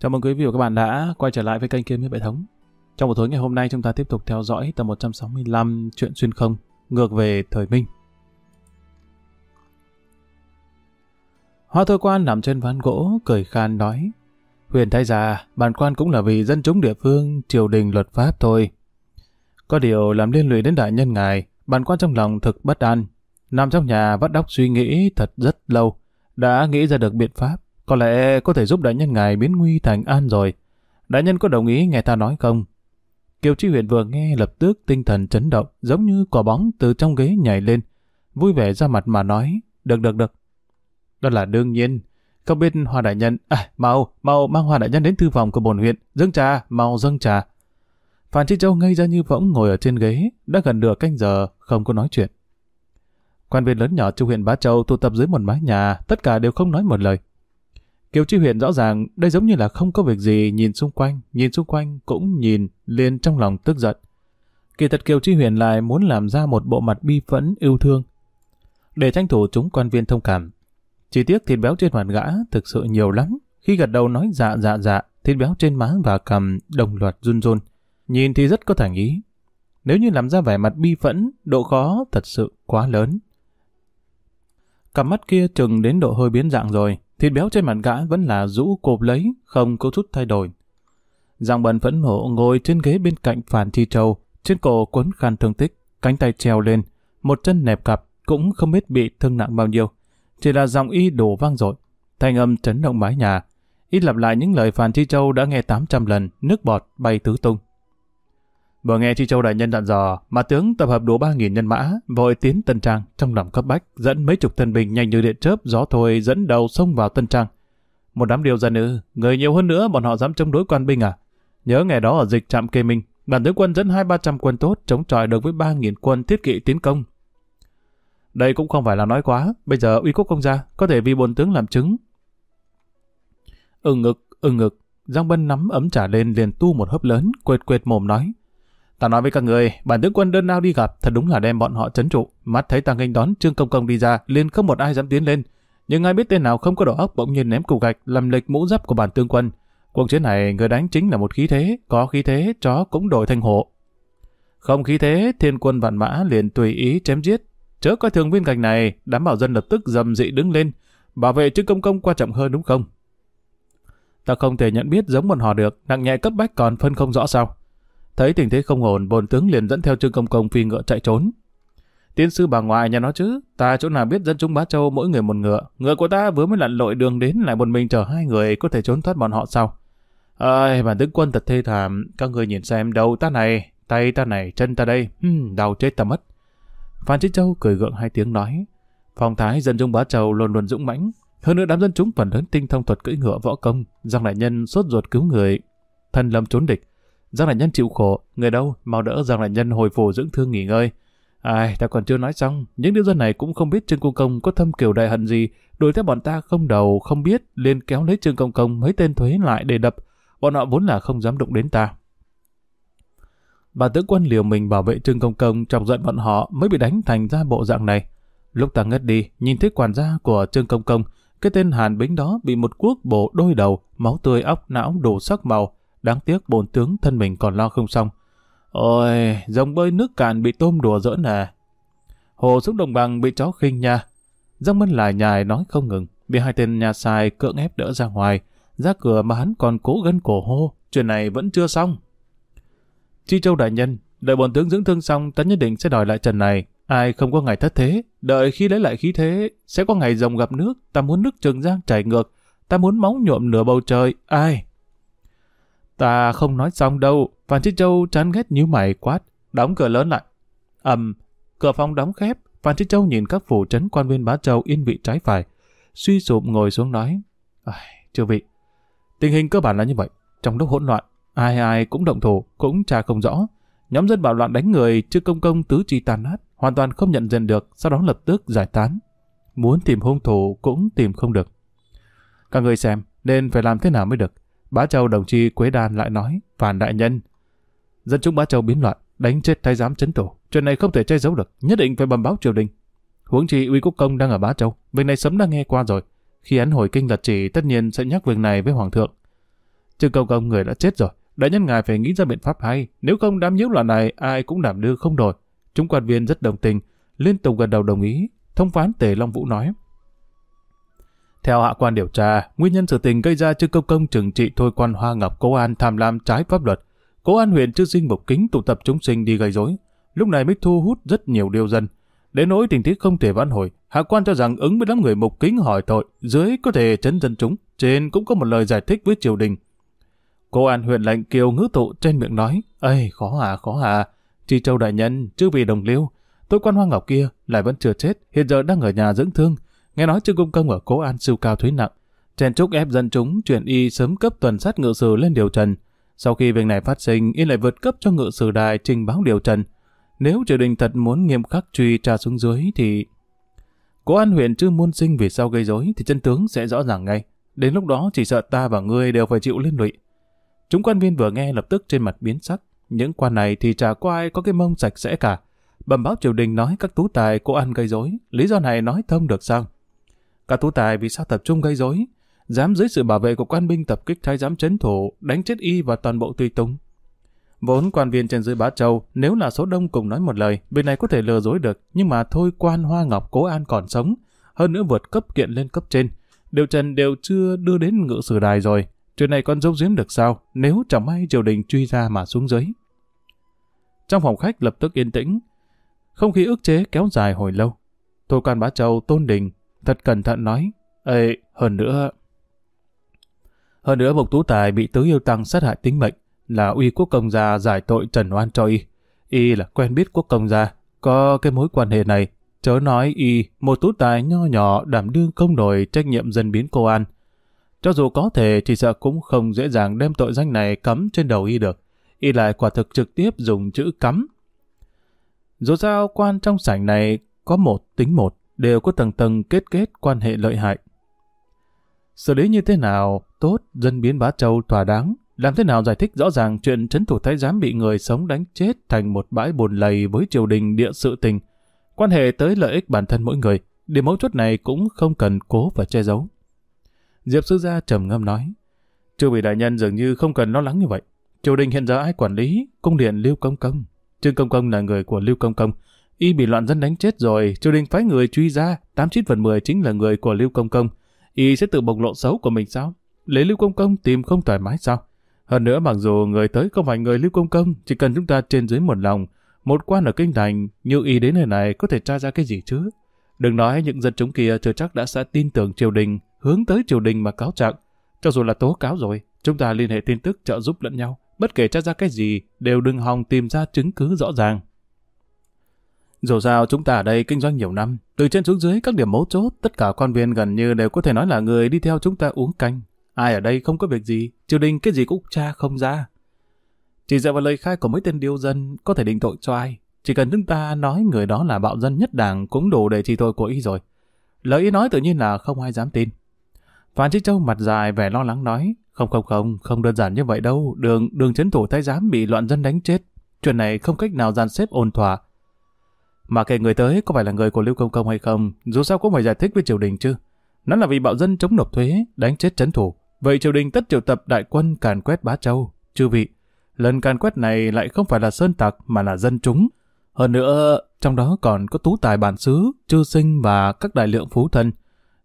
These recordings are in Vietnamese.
Chào mừng quý vị và các bạn đã quay trở lại với kênh Kiếm Hiệp Hệ Thống. Trong buổi tối ngày hôm nay chúng ta tiếp tục theo dõi tập 165 chuyện xuyên không ngược về thời Minh. Hoa Thôi Quan nằm trên ván gỗ, cười khan nói Huyền Thái già, bản quan cũng là vì dân chúng địa phương, triều đình luật pháp thôi. Có điều làm liên lụy đến đại nhân ngài, bản quan trong lòng thực bất an. Nằm trong nhà vắt đóc suy nghĩ thật rất lâu, đã nghĩ ra được biện pháp có lẽ có thể giúp đại nhân ngài biến nguy thành an rồi. Đại nhân có đồng ý nghe ta nói không? Kiều Chi Huyền vừa nghe lập tức tinh thần chấn động, giống như quả bóng từ trong ghế nhảy lên. Vui vẻ ra mặt mà nói, được được được. Đó là đương nhiên. Không biết Hoa Đại Nhân, à, mau, mau mang Hoa Đại Nhân đến thư phòng của bồn huyện, dâng trà, mau dâng trà. Phan Chi Châu ngây ra như võng ngồi ở trên ghế, đã gần nửa canh giờ, không có nói chuyện. Quan viên lớn nhỏ trong huyện Bá Châu tụ tập dưới một mái nhà, tất cả đều không nói một lời. Kiều Chi Huyền rõ ràng đây giống như là không có việc gì nhìn xung quanh, nhìn xung quanh cũng nhìn liền trong lòng tức giận. Kỳ thật Kiều Chi Huyền lại muốn làm ra một bộ mặt bi phẫn yêu thương để tranh thủ chúng quan viên thông cảm. Chỉ tiếc thịt béo trên mặt gã thực sự nhiều lắm. Khi gật đầu nói dạ dạ dạ, thịt béo trên má và cầm đồng loạt run run. Nhìn thì rất có thành ý. Nếu như làm ra vẻ mặt bi phẫn, độ khó thật sự quá lớn. Cặp mắt kia chừng đến độ hơi biến dạng rồi, Thịt béo trên mặt gã vẫn là rũ cộp lấy, không có chút thay đổi. Giang bần phẫn nộ ngồi trên ghế bên cạnh Phản Chi Châu, trên cổ quấn khăn thương tích, cánh tay treo lên, một chân nẹp cặp, cũng không biết bị thương nặng bao nhiêu. Chỉ là giọng y đổ vang dội thanh âm chấn động mái nhà. Ít lặp lại những lời Phàn Chi Châu đã nghe 800 lần, nước bọt bay tứ tung. Vừa nghe Chi Châu đại nhân dặn dò, mà tướng tập hợp đủ 3.000 nhân mã, vội tiến Tân Trang trong lòng cấp bách, dẫn mấy chục thân binh nhanh như điện chớp gió thôi dẫn đầu xông vào Tân Trang. Một đám điều dân ư, người nhiều hơn nữa bọn họ dám chống đối quan binh à? Nhớ ngày đó ở dịch trạm kê minh, bản tướng quân dẫn hai ba trăm quân tốt chống chọi được với 3.000 quân thiết kỵ tiến công. Đây cũng không phải là nói quá, bây giờ uy quốc công gia có thể vì bồn tướng làm chứng. Ừ ngực, ừ ngực, Giang Bân nắm ấm trả lên liền tu một hớp lớn, quệt quệt mồm nói. Ta nói với các người, bản tướng quân đơn nào đi gặp, thật đúng là đem bọn họ chấn trụ. Mắt thấy Tăng nghênh đón Trương Công Công đi ra, liền không một ai dám tiến lên. Nhưng ai biết tên nào không có đầu óc bỗng nhiên ném cục gạch làm lệch mũ giáp của bản tướng quân. Cuộc chiến này người đánh chính là một khí thế, có khí thế chó cũng đổi thành hộ. Không khí thế, thiên quân vạn mã liền tùy ý chém giết. Chớ coi thường viên gạch này, đám bảo dân lập tức dầm dị đứng lên. Bảo vệ Trương Công Công quan trọng hơn đúng không? Ta không thể nhận biết giống bọn họ được, nặng nhẹ cấp bách còn phân không rõ sao. Thấy tình thế không ổn, bồn tướng liền dẫn theo Trương Công Công phi ngựa chạy trốn. tiến sư bà ngoại nhà nó chứ, ta chỗ nào biết dân chúng Bá Châu mỗi người một ngựa. Ngựa của ta vừa mới lặn lội đường đến lại một mình chở hai người có thể trốn thoát bọn họ sao? Ơi, bản tướng quân thật thê thảm, các người nhìn xem đầu ta này, tay ta này, chân ta đây, hmm, đau chết ta mất. Phan Chí Châu cười gượng hai tiếng nói, phong thái dân chúng Bá Châu luôn luôn dũng mãnh, hơn nữa đám dân chúng phần lớn tinh thông thuật cưỡi ngựa võ công, giang đại nhân sốt ruột cứu người, thân lâm trốn địch, Giang đại nhân chịu khổ, người đâu, mau đỡ Giang đại nhân hồi phục dưỡng thương nghỉ ngơi. Ai, ta còn chưa nói xong, những đứa dân này cũng không biết Trương Công Công có thâm kiểu đại hận gì, đuổi theo bọn ta không đầu, không biết, liền kéo lấy Trương Công Công mấy tên thuế lại để đập, bọn họ vốn là không dám đụng đến ta. Bà tướng quân liều mình bảo vệ Trương Công Công trong giận bọn họ mới bị đánh thành ra bộ dạng này. Lúc ta ngất đi, nhìn thấy quản gia của Trương Công Công, cái tên Hàn Bính đó bị một cuốc bổ đôi đầu, máu tươi óc não đổ sắc màu, Đáng tiếc bồn tướng thân mình còn lo không xong. Ôi, dòng bơi nước cạn bị tôm đùa giỡn nè. Hồ xuống đồng bằng bị chó khinh nha. Giang Mân lại nhài nói không ngừng, bị hai tên nhà xài cưỡng ép đỡ ra ngoài. Ra cửa mà hắn còn cố gân cổ hô, chuyện này vẫn chưa xong. Chi Châu đại nhân, đợi bồn tướng dưỡng thương xong ta nhất định sẽ đòi lại trần này. Ai không có ngày thất thế, đợi khi lấy lại khí thế, sẽ có ngày rồng gặp nước, ta muốn nước trường giang chảy ngược, ta muốn máu nhuộm nửa bầu trời, ai? Ta không nói xong đâu. Phan Chí Châu chán ghét như mày quát. Đóng cửa lớn lại. ầm, cửa phòng đóng khép. Phan Chí Châu nhìn các phủ trấn quan viên Bá Châu yên vị trái phải. Suy sụp ngồi xuống nói. chưa vị, tình hình cơ bản là như vậy. Trong lúc hỗn loạn, ai ai cũng động thủ, cũng tra không rõ. Nhóm dân bạo loạn đánh người, chưa công công tứ chi tàn nát, hoàn toàn không nhận diện được, sau đó lập tức giải tán. Muốn tìm hung thủ cũng tìm không được. Các người xem, nên phải làm thế nào mới được. Bá Châu đồng chi Quế Đan lại nói, phản đại nhân. Dân chúng Bá Châu biến loạn, đánh chết thái giám chấn tổ. Chuyện này không thể che giấu được, nhất định phải bẩm báo triều đình. Huống chi uy quốc công đang ở Bá Châu, việc này sớm đã nghe qua rồi. Khi án hồi kinh lật chỉ tất nhiên sẽ nhắc việc này với hoàng thượng. Trương Công Công người đã chết rồi, đại nhân ngài phải nghĩ ra biện pháp hay, nếu không đám nhiễu loạn này ai cũng đảm đương không nổi. Chúng quan viên rất đồng tình, liên tục gật đầu đồng ý, thông phán Tề Long Vũ nói. Theo hạ quan điều tra, nguyên nhân sự tình gây ra trước Công Công trừng trị thôi quan Hoa Ngọc Cố An tham lam trái pháp luật. Cố An huyện chư sinh mục kính tụ tập chúng sinh đi gây rối, lúc này mới thu hút rất nhiều điều dân. Đến nỗi tình tiết không thể vãn hồi, hạ quan cho rằng ứng với đám người mục kính hỏi tội, dưới có thể chấn dân chúng, trên cũng có một lời giải thích với triều đình. Cố An huyện lệnh kiều ngữ tụ trên miệng nói, ây khó hà khó hà, Tri Châu đại nhân, chứ vì đồng liêu, tôi quan hoa ngọc kia lại vẫn chưa chết, hiện giờ đang ở nhà dưỡng thương. Nghe nói trương công công ở cố an siêu cao thuế nặng, chen trúc ép dân chúng chuyển y sớm cấp tuần sát ngự sử lên điều trần. Sau khi việc này phát sinh, y lại vượt cấp cho ngự sử đài trình báo điều trần. Nếu triều đình thật muốn nghiêm khắc truy tra xuống dưới thì... Cố an huyện chưa muôn sinh vì sao gây rối thì chân tướng sẽ rõ ràng ngay. Đến lúc đó chỉ sợ ta và ngươi đều phải chịu liên lụy. Chúng quan viên vừa nghe lập tức trên mặt biến sắc. Những quan này thì chả có ai có cái mông sạch sẽ cả. Bẩm báo triều đình nói các tú tài cố an gây rối, lý do này nói thông được sao? Các tú tài vì sao tập trung gây rối? Dám dưới sự bảo vệ của quan binh tập kích thái giám chấn thủ, đánh chết y và toàn bộ tùy tùng. Vốn quan viên trên dưới Bá Châu, nếu là số đông cùng nói một lời, việc này có thể lừa dối được, nhưng mà thôi quan Hoa Ngọc Cố An còn sống, hơn nữa vượt cấp kiện lên cấp trên. Điều trần đều chưa đưa đến ngự sử đài rồi, chuyện này còn giấu giếm được sao, nếu chẳng may triều đình truy ra mà xuống dưới. Trong phòng khách lập tức yên tĩnh, không khí ức chế kéo dài hồi lâu. Thôi quan Bá Châu tôn đình, thật cẩn thận nói, Ê, hơn nữa... Hơn nữa Mục Tú Tài bị tứ yêu tăng sát hại tính mệnh, là uy quốc công gia giải tội trần oan cho y. Y là quen biết quốc công gia, có cái mối quan hệ này, chớ nói y một tú tài nho nhỏ đảm đương không nổi trách nhiệm dân biến cô an. Cho dù có thể thì sợ cũng không dễ dàng đem tội danh này cấm trên đầu y được. Y lại quả thực trực tiếp dùng chữ cấm, Dù sao quan trong sảnh này có một tính một, đều có tầng tầng kết kết quan hệ lợi hại. Xử lý như thế nào tốt dân biến bá châu thỏa đáng làm thế nào giải thích rõ ràng chuyện trấn thủ thái giám bị người sống đánh chết thành một bãi bồn lầy với triều đình địa sự tình, quan hệ tới lợi ích bản thân mỗi người, điểm mấu chốt này cũng không cần cố và che giấu. Diệp sư gia trầm ngâm nói, triều vị đại nhân dường như không cần lo lắng như vậy. Triều đình hiện giờ ai quản lý? Cung điện Lưu Công Công. Trương Công Công là người của Lưu Công Công. Y bị loạn dân đánh chết rồi, triều đình phái người truy ra, 89 phần 10 chính là người của Lưu Công Công. Y sẽ tự bộc lộ xấu của mình sao? Lấy Lưu Công Công tìm không thoải mái sao? Hơn nữa mặc dù người tới không phải người lưu công công, chỉ cần chúng ta trên dưới một lòng, một quan ở kinh thành, như y đến nơi này có thể tra ra cái gì chứ? Đừng nói những dân chúng kia chưa chắc đã sẽ tin tưởng triều đình, hướng tới triều đình mà cáo trạng. Cho dù là tố cáo rồi, chúng ta liên hệ tin tức trợ giúp lẫn nhau. Bất kể tra ra cái gì, đều đừng hòng tìm ra chứng cứ rõ ràng. Dù sao chúng ta ở đây kinh doanh nhiều năm, từ trên xuống dưới các điểm mấu chốt, tất cả quan viên gần như đều có thể nói là người đi theo chúng ta uống canh. Ai ở đây không có việc gì, triều đình cái gì cũng tra không ra. Chỉ dựa vào lời khai của mấy tên điêu dân có thể định tội cho ai. Chỉ cần chúng ta nói người đó là bạo dân nhất đảng cũng đủ để chỉ tội của y rồi. Lời y nói tự nhiên là không ai dám tin. Phan Chí Châu mặt dài vẻ lo lắng nói, không không không, không đơn giản như vậy đâu, đường đường chấn thủ thái giám bị loạn dân đánh chết. Chuyện này không cách nào dàn xếp ổn thỏa. Mà kể người tới có phải là người của Lưu Công Công hay không, dù sao cũng phải giải thích với triều đình chứ. Nó là vì bạo dân chống nộp thuế, đánh chết chấn thủ. Vậy triều đình tất triệu tập đại quân càn quét Bá Châu. Chư vị, lần càn quét này lại không phải là sơn tặc mà là dân chúng. Hơn nữa, trong đó còn có tú tài bản xứ, chư sinh và các đại lượng phú thân.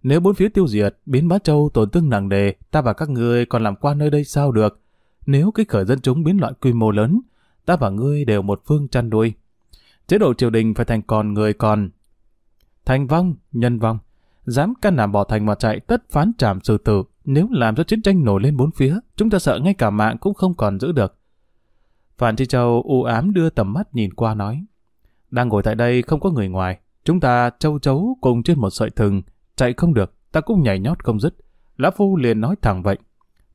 Nếu bốn phía tiêu diệt, biến Bá Châu tổn thương nặng đề, ta và các ngươi còn làm quan nơi đây sao được? Nếu kích khởi dân chúng biến loạn quy mô lớn, ta và ngươi đều một phương chăn đuôi Chế độ triều đình phải thành còn người còn. Thành vong, nhân vong. Dám can đảm bỏ thành mà chạy tất phán trảm xử tử. Nếu làm cho chiến tranh nổi lên bốn phía, chúng ta sợ ngay cả mạng cũng không còn giữ được. Phan Chi Châu u ám đưa tầm mắt nhìn qua nói. Đang ngồi tại đây không có người ngoài. Chúng ta châu chấu cùng trên một sợi thừng. Chạy không được, ta cũng nhảy nhót không dứt. Lã Phu liền nói thẳng vậy.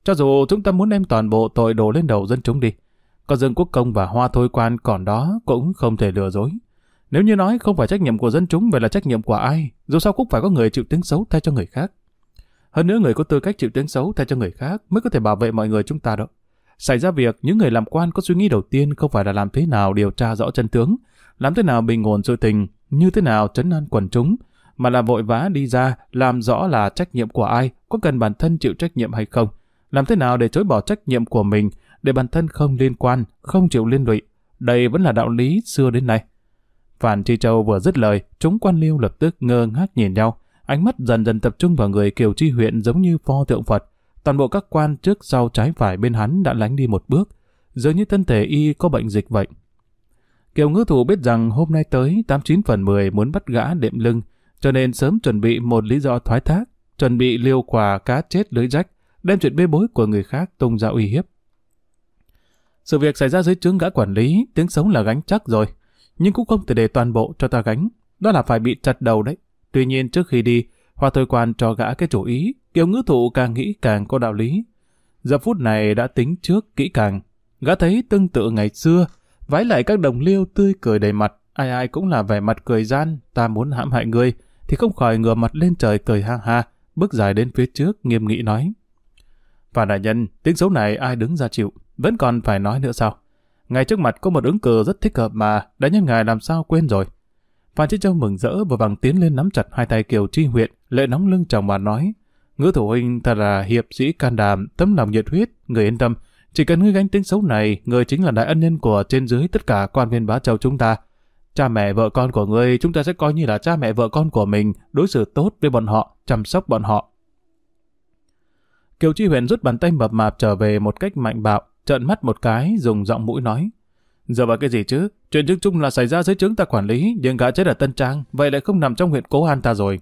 Cho dù chúng ta muốn đem toàn bộ tội đổ lên đầu dân chúng đi. Có Dương Quốc Công và Hoa Thôi Quan còn đó cũng không thể lừa dối. Nếu như nói không phải trách nhiệm của dân chúng, vậy là trách nhiệm của ai? Dù sao cũng phải có người chịu tiếng xấu thay cho người khác. Hơn nữa người có tư cách chịu tiếng xấu thay cho người khác mới có thể bảo vệ mọi người chúng ta đó. Xảy ra việc, những người làm quan có suy nghĩ đầu tiên không phải là làm thế nào điều tra rõ chân tướng, làm thế nào bình ổn sự tình, như thế nào trấn an quần chúng, mà là vội vã đi ra làm rõ là trách nhiệm của ai, có cần bản thân chịu trách nhiệm hay không. Làm thế nào để chối bỏ trách nhiệm của mình, để bản thân không liên quan, không chịu liên lụy. Đây vẫn là đạo lý xưa đến nay. Phan Chi Châu vừa dứt lời, chúng quan liêu lập tức ngơ ngác nhìn nhau, ánh mắt dần dần tập trung vào người Kiều Chi huyện giống như pho tượng Phật. Toàn bộ các quan trước sau trái phải bên hắn đã lánh đi một bước, dường như thân thể y có bệnh dịch vậy. Kiều ngư thủ biết rằng hôm nay tới 89 phần 10 muốn bắt gã đệm lưng, cho nên sớm chuẩn bị một lý do thoái thác, chuẩn bị liêu quà cá chết lưới rách, đem chuyện bê bối của người khác tung ra uy hiếp. Sự việc xảy ra dưới trướng gã quản lý, tiếng sống là gánh chắc rồi, nhưng cũng không thể để toàn bộ cho ta gánh, đó là phải bị chặt đầu đấy. Tuy nhiên trước khi đi, Hoa Thôi Quan cho gã cái chủ ý, kiểu ngữ thụ càng nghĩ càng có đạo lý. Giờ phút này đã tính trước kỹ càng, gã thấy tương tự ngày xưa, vái lại các đồng liêu tươi cười đầy mặt, ai ai cũng là vẻ mặt cười gian, ta muốn hãm hại ngươi, thì không khỏi ngửa mặt lên trời cười ha ha, bước dài đến phía trước nghiêm nghị nói. Và đại nhân, tiếng xấu này ai đứng ra chịu, vẫn còn phải nói nữa sao? Ngay trước mặt có một ứng cử rất thích hợp mà, đã nhân ngài làm sao quên rồi. Phan Chí Châu mừng rỡ và bằng tiến lên nắm chặt hai tay Kiều Chi huyện, lệ nóng lưng chồng mà nói. Ngữ thủ huynh thật là hiệp sĩ can đảm, tấm lòng nhiệt huyết, người yên tâm. Chỉ cần ngươi gánh tiếng xấu này, người chính là đại ân nhân của trên dưới tất cả quan viên bá châu chúng ta. Cha mẹ vợ con của ngươi chúng ta sẽ coi như là cha mẹ vợ con của mình, đối xử tốt với bọn họ, chăm sóc bọn họ. Kiều Chi Huyện rút bàn tay mập mạp trở về một cách mạnh bạo, trợn mắt một cái, dùng giọng mũi nói. Giờ vào cái gì chứ? Chuyện chứng chung là xảy ra dưới chứng ta quản lý, nhưng gã chết ở Tân Trang, vậy lại không nằm trong huyện Cố An ta rồi.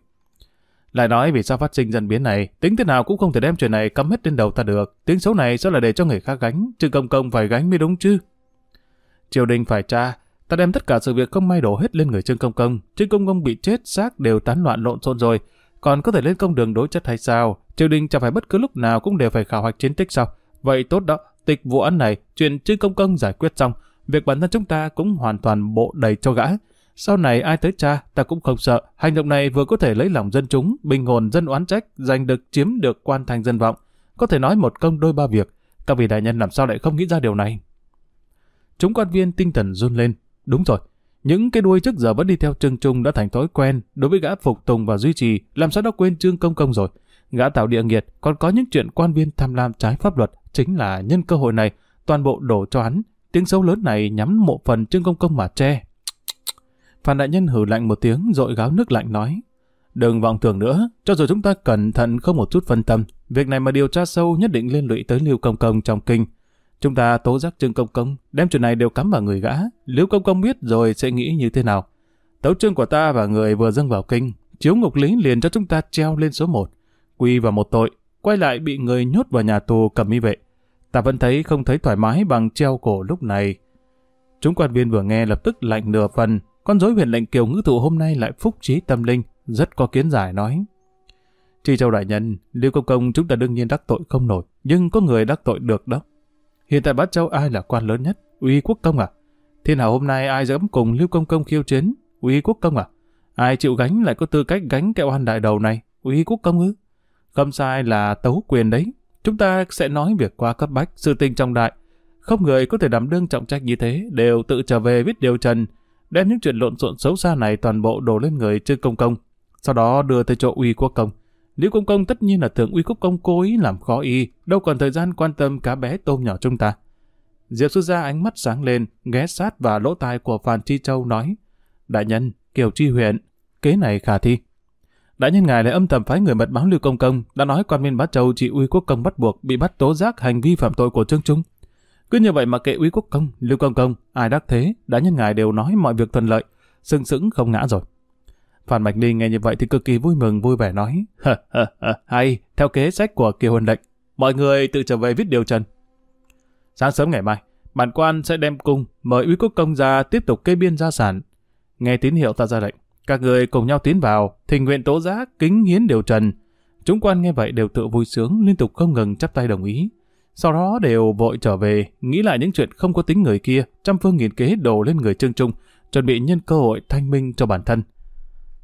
Lại nói vì sao phát sinh dân biến này, tính thế nào cũng không thể đem chuyện này cắm hết lên đầu ta được. Tiếng xấu này sẽ là để cho người khác gánh, chứ công công phải gánh mới đúng chứ. Triều đình phải tra, ta đem tất cả sự việc không may đổ hết lên người Trương Công Công. Trương Công Công bị chết, xác đều tán loạn lộn xộn rồi, còn có thể lên công đường đối chất hay sao? Triều đình chẳng phải bất cứ lúc nào cũng đều phải khảo hoạch chiến tích sao? Vậy tốt đó, tịch vụ án này, chuyện Trương Công Công giải quyết xong, việc bản thân chúng ta cũng hoàn toàn bộ đầy cho gã. Sau này ai tới cha, ta cũng không sợ. Hành động này vừa có thể lấy lòng dân chúng, bình hồn dân oán trách, giành được chiếm được quan thành dân vọng. Có thể nói một công đôi ba việc. Các vị đại nhân làm sao lại không nghĩ ra điều này? Chúng quan viên tinh thần run lên. Đúng rồi. Những cái đuôi trước giờ vẫn đi theo Trương Trung đã thành thói quen đối với gã phục tùng và duy trì, làm sao đã quên Trương Công Công rồi. Gã tạo địa nghiệt, còn có những chuyện quan viên tham lam trái pháp luật, chính là nhân cơ hội này, toàn bộ đổ cho hắn. Tiếng xấu lớn này nhắm một phần Trương Công Công mà che. Phan đại nhân hử lạnh một tiếng rồi gáo nước lạnh nói. Đừng vọng tưởng nữa, cho dù chúng ta cẩn thận không một chút phân tâm, việc này mà điều tra sâu nhất định liên lụy tới Lưu Công Công trong kinh. Chúng ta tố giác Trương Công Công, đem chuyện này đều cắm vào người gã. Lưu Công Công biết rồi sẽ nghĩ như thế nào. Tấu trương của ta và người vừa dâng vào kinh, chiếu ngục lý liền cho chúng ta treo lên số 1. Quy vào một tội, quay lại bị người nhốt vào nhà tù cầm y vệ. Ta vẫn thấy không thấy thoải mái bằng treo cổ lúc này. Chúng quan viên vừa nghe lập tức lạnh nửa phần, con dối huyền lệnh kiều ngữ thụ hôm nay lại phúc trí tâm linh, rất có kiến giải nói. Tri Châu Đại Nhân, lưu Công Công chúng ta đương nhiên đắc tội không nổi, nhưng có người đắc tội được đó. Hiện tại Bát Châu ai là quan lớn nhất? Uy Quốc Công à? Thiên hảo hôm nay ai dám cùng lưu Công Công khiêu chiến? Uy Quốc Công à? Ai chịu gánh lại có tư cách gánh kẹo oan đại đầu này? Uy Quốc Công ư? Không sai là tấu quyền đấy. Chúng ta sẽ nói việc qua cấp bách, sự tình trọng đại. Không người có thể đảm đương trọng trách như thế, đều tự trở về viết điều trần, đem những chuyện lộn xộn xấu xa này toàn bộ đổ lên người Trương Công Công, sau đó đưa tới chỗ Uy Quốc Công. nếu Công Công tất nhiên là thượng Uy Quốc Công cố ý làm khó y, đâu còn thời gian quan tâm cá bé tôm nhỏ chúng ta. Diệp Sư Gia ánh mắt sáng lên, ghé sát vào lỗ tai của Phan Chi Châu nói, Đại nhân, Kiều Chi huyện, kế này khả thi. Đại nhân ngài lại âm thầm phái người mật báo Lưu Công Công, đã nói quan viên Bá Châu chị Uy Quốc Công bắt buộc bị bắt tố giác hành vi phạm tội của Trương Trung. Cứ như vậy mà kệ Uy Quốc Công, Lưu Công Công, ai đắc thế, đại nhân ngài đều nói mọi việc thuận lợi, sưng sững không ngã rồi. Phan Bạch Ninh nghe như vậy thì cực kỳ vui mừng vui vẻ nói, hay, theo kế sách của Kiều Huân Lệnh, mọi người tự trở về viết điều trần. Sáng sớm ngày mai, bản quan sẽ đem cung mời Uy Quốc Công ra tiếp tục kê biên gia sản. Nghe tín hiệu ta ra lệnh, các người cùng nhau tiến vào, thình nguyện tố giác, kính hiến điều trần. Chúng quan nghe vậy đều tự vui sướng, liên tục không ngừng chắp tay đồng ý. Sau đó đều vội trở về, nghĩ lại những chuyện không có tính người kia, trăm phương nghìn kế đổ lên người Trương Trung, chuẩn bị nhân cơ hội thanh minh cho bản thân.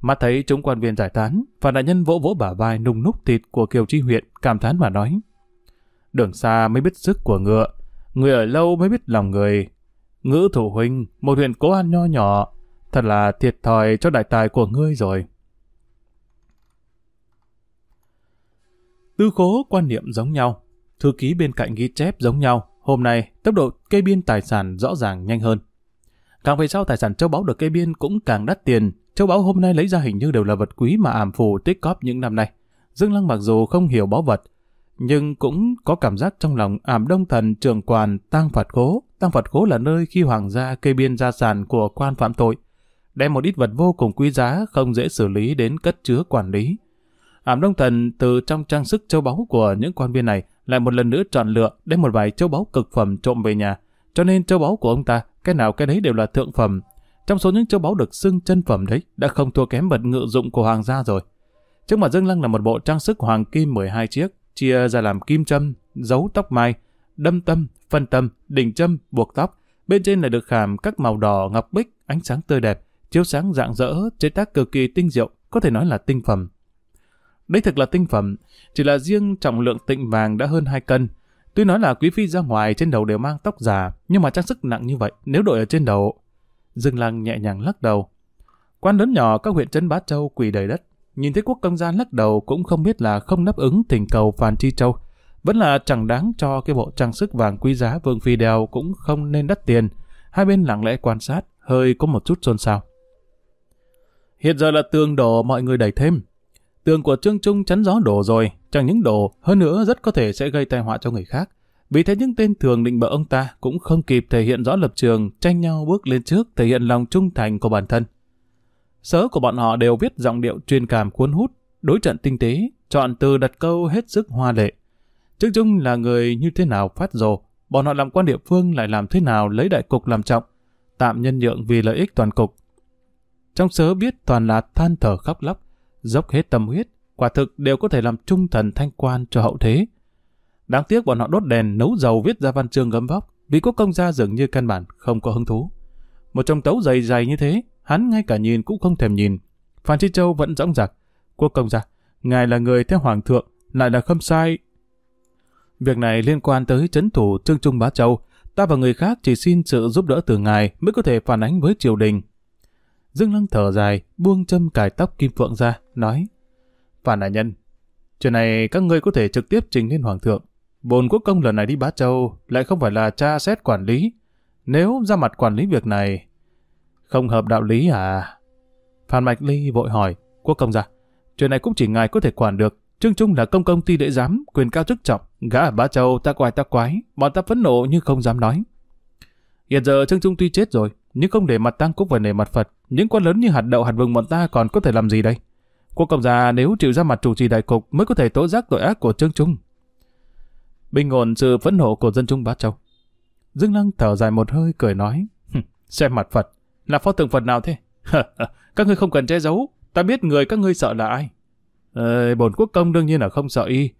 Mắt thấy chúng quan viên giải tán, và đại nhân vỗ vỗ bả vai nung núc thịt của Kiều Chi huyện, cảm thán mà nói. Đường xa mới biết sức của ngựa, người ở lâu mới biết lòng người. Ngữ thủ huynh, một huyện cố an nho nhỏ, thật là thiệt thòi cho đại tài của ngươi rồi. Tư khố quan niệm giống nhau, thư ký bên cạnh ghi chép giống nhau. Hôm nay, tốc độ kê biên tài sản rõ ràng nhanh hơn. Càng về sau tài sản châu báu được kê biên cũng càng đắt tiền. Châu báu hôm nay lấy ra hình như đều là vật quý mà ảm phù tích cóp những năm nay. Dương Lăng mặc dù không hiểu báu vật, nhưng cũng có cảm giác trong lòng ảm đông thần trường quản tăng phật khố. Tăng phật khố là nơi khi hoàng gia kê biên gia sản của quan phạm tội. Đem một ít vật vô cùng quý giá không dễ xử lý đến cất chứa quản lý. Ảm đông thần từ trong trang sức châu báu của những quan viên này lại một lần nữa chọn lựa đem một vài châu báu cực phẩm trộm về nhà. Cho nên châu báu của ông ta, cái nào cái đấy đều là thượng phẩm. Trong số những châu báu được xưng chân phẩm đấy, đã không thua kém vật ngự dụng của hoàng gia rồi. Trước mặt Dương Lăng là một bộ trang sức hoàng kim 12 chiếc, chia ra làm kim châm, dấu tóc mai, đâm tâm, phân tâm, đỉnh châm, buộc tóc. Bên trên là được khảm các màu đỏ, ngọc bích, ánh sáng tươi đẹp, chiếu sáng rạng rỡ, chế tác cực kỳ tinh diệu, có thể nói là tinh phẩm. Đây thực là tinh phẩm, chỉ là riêng trọng lượng tịnh vàng đã hơn 2 cân. Tuy nói là quý phi ra ngoài trên đầu đều mang tóc già, nhưng mà trang sức nặng như vậy, nếu đội ở trên đầu... Dương Lăng nhẹ nhàng lắc đầu. Quan lớn nhỏ các huyện trấn Bá Châu quỳ đầy đất, nhìn thấy quốc công gia lắc đầu cũng không biết là không đáp ứng tình cầu Phan Chi Châu. Vẫn là chẳng đáng cho cái bộ trang sức vàng quý giá Vương Phi đeo cũng không nên đắt tiền. Hai bên lặng lẽ quan sát, hơi có một chút xôn xao. Hiện giờ là tường đổ mọi người đẩy thêm. Tường của Trương Trung chắn gió đổ rồi, chẳng những đổ, hơn nữa rất có thể sẽ gây tai họa cho người khác. Vì thế những tên thường định bợ ông ta cũng không kịp thể hiện rõ lập trường, tranh nhau bước lên trước thể hiện lòng trung thành của bản thân. Sớ của bọn họ đều viết giọng điệu truyền cảm cuốn hút, đối trận tinh tế, chọn từ đặt câu hết sức hoa lệ. Trương Trung là người như thế nào phát rồ, bọn họ làm quan địa phương lại làm thế nào lấy đại cục làm trọng, tạm nhân nhượng vì lợi ích toàn cục. Trong sớ biết toàn là than thở khóc lóc, dốc hết tâm huyết, quả thực đều có thể làm trung thần thanh quan cho hậu thế. Đáng tiếc bọn họ đốt đèn nấu dầu viết ra văn chương gấm vóc, vì quốc công gia dường như căn bản không có hứng thú. Một trong tấu dày dày như thế, hắn ngay cả nhìn cũng không thèm nhìn. Phan Chi Châu vẫn dõng dạc. Quốc công gia, ngài là người theo hoàng thượng, lại là không sai. Việc này liên quan tới chấn thủ Trương Trung Bá Châu, ta và người khác chỉ xin sự giúp đỡ từ ngài mới có thể phản ánh với triều đình. Dương Lăng thở dài, buông châm cài tóc Kim Phượng ra, nói Phản đại nhân, chuyện này các ngươi có thể trực tiếp trình lên Hoàng thượng. Bồn quốc công lần này đi Bá Châu lại không phải là cha xét quản lý. Nếu ra mặt quản lý việc này, không hợp đạo lý à? Phan Mạch Ly vội hỏi, quốc công ra, chuyện này cũng chỉ ngài có thể quản được. Trương Trung là công công ty đệ giám, quyền cao chức trọng. Gã ở Bá Châu ta quái ta quái, bọn ta phẫn nộ nhưng không dám nói. Hiện giờ Trương Trung tuy chết rồi, nhưng không để mặt tăng cũng phải nể mặt Phật. Những quan lớn như hạt đậu hạt vừng bọn ta còn có thể làm gì đây? Quốc công gia nếu chịu ra mặt chủ trì đại cục mới có thể tố giác tội ác của Trương Trung. Bình ổn sự phẫn nộ của dân Trung Bá Châu. Dương Lăng thở dài một hơi cười nói, xem mặt Phật, là pho tượng Phật nào thế? các ngươi không cần che giấu, ta biết người các ngươi sợ là ai. Ờ, bổn quốc công đương nhiên là không sợ y.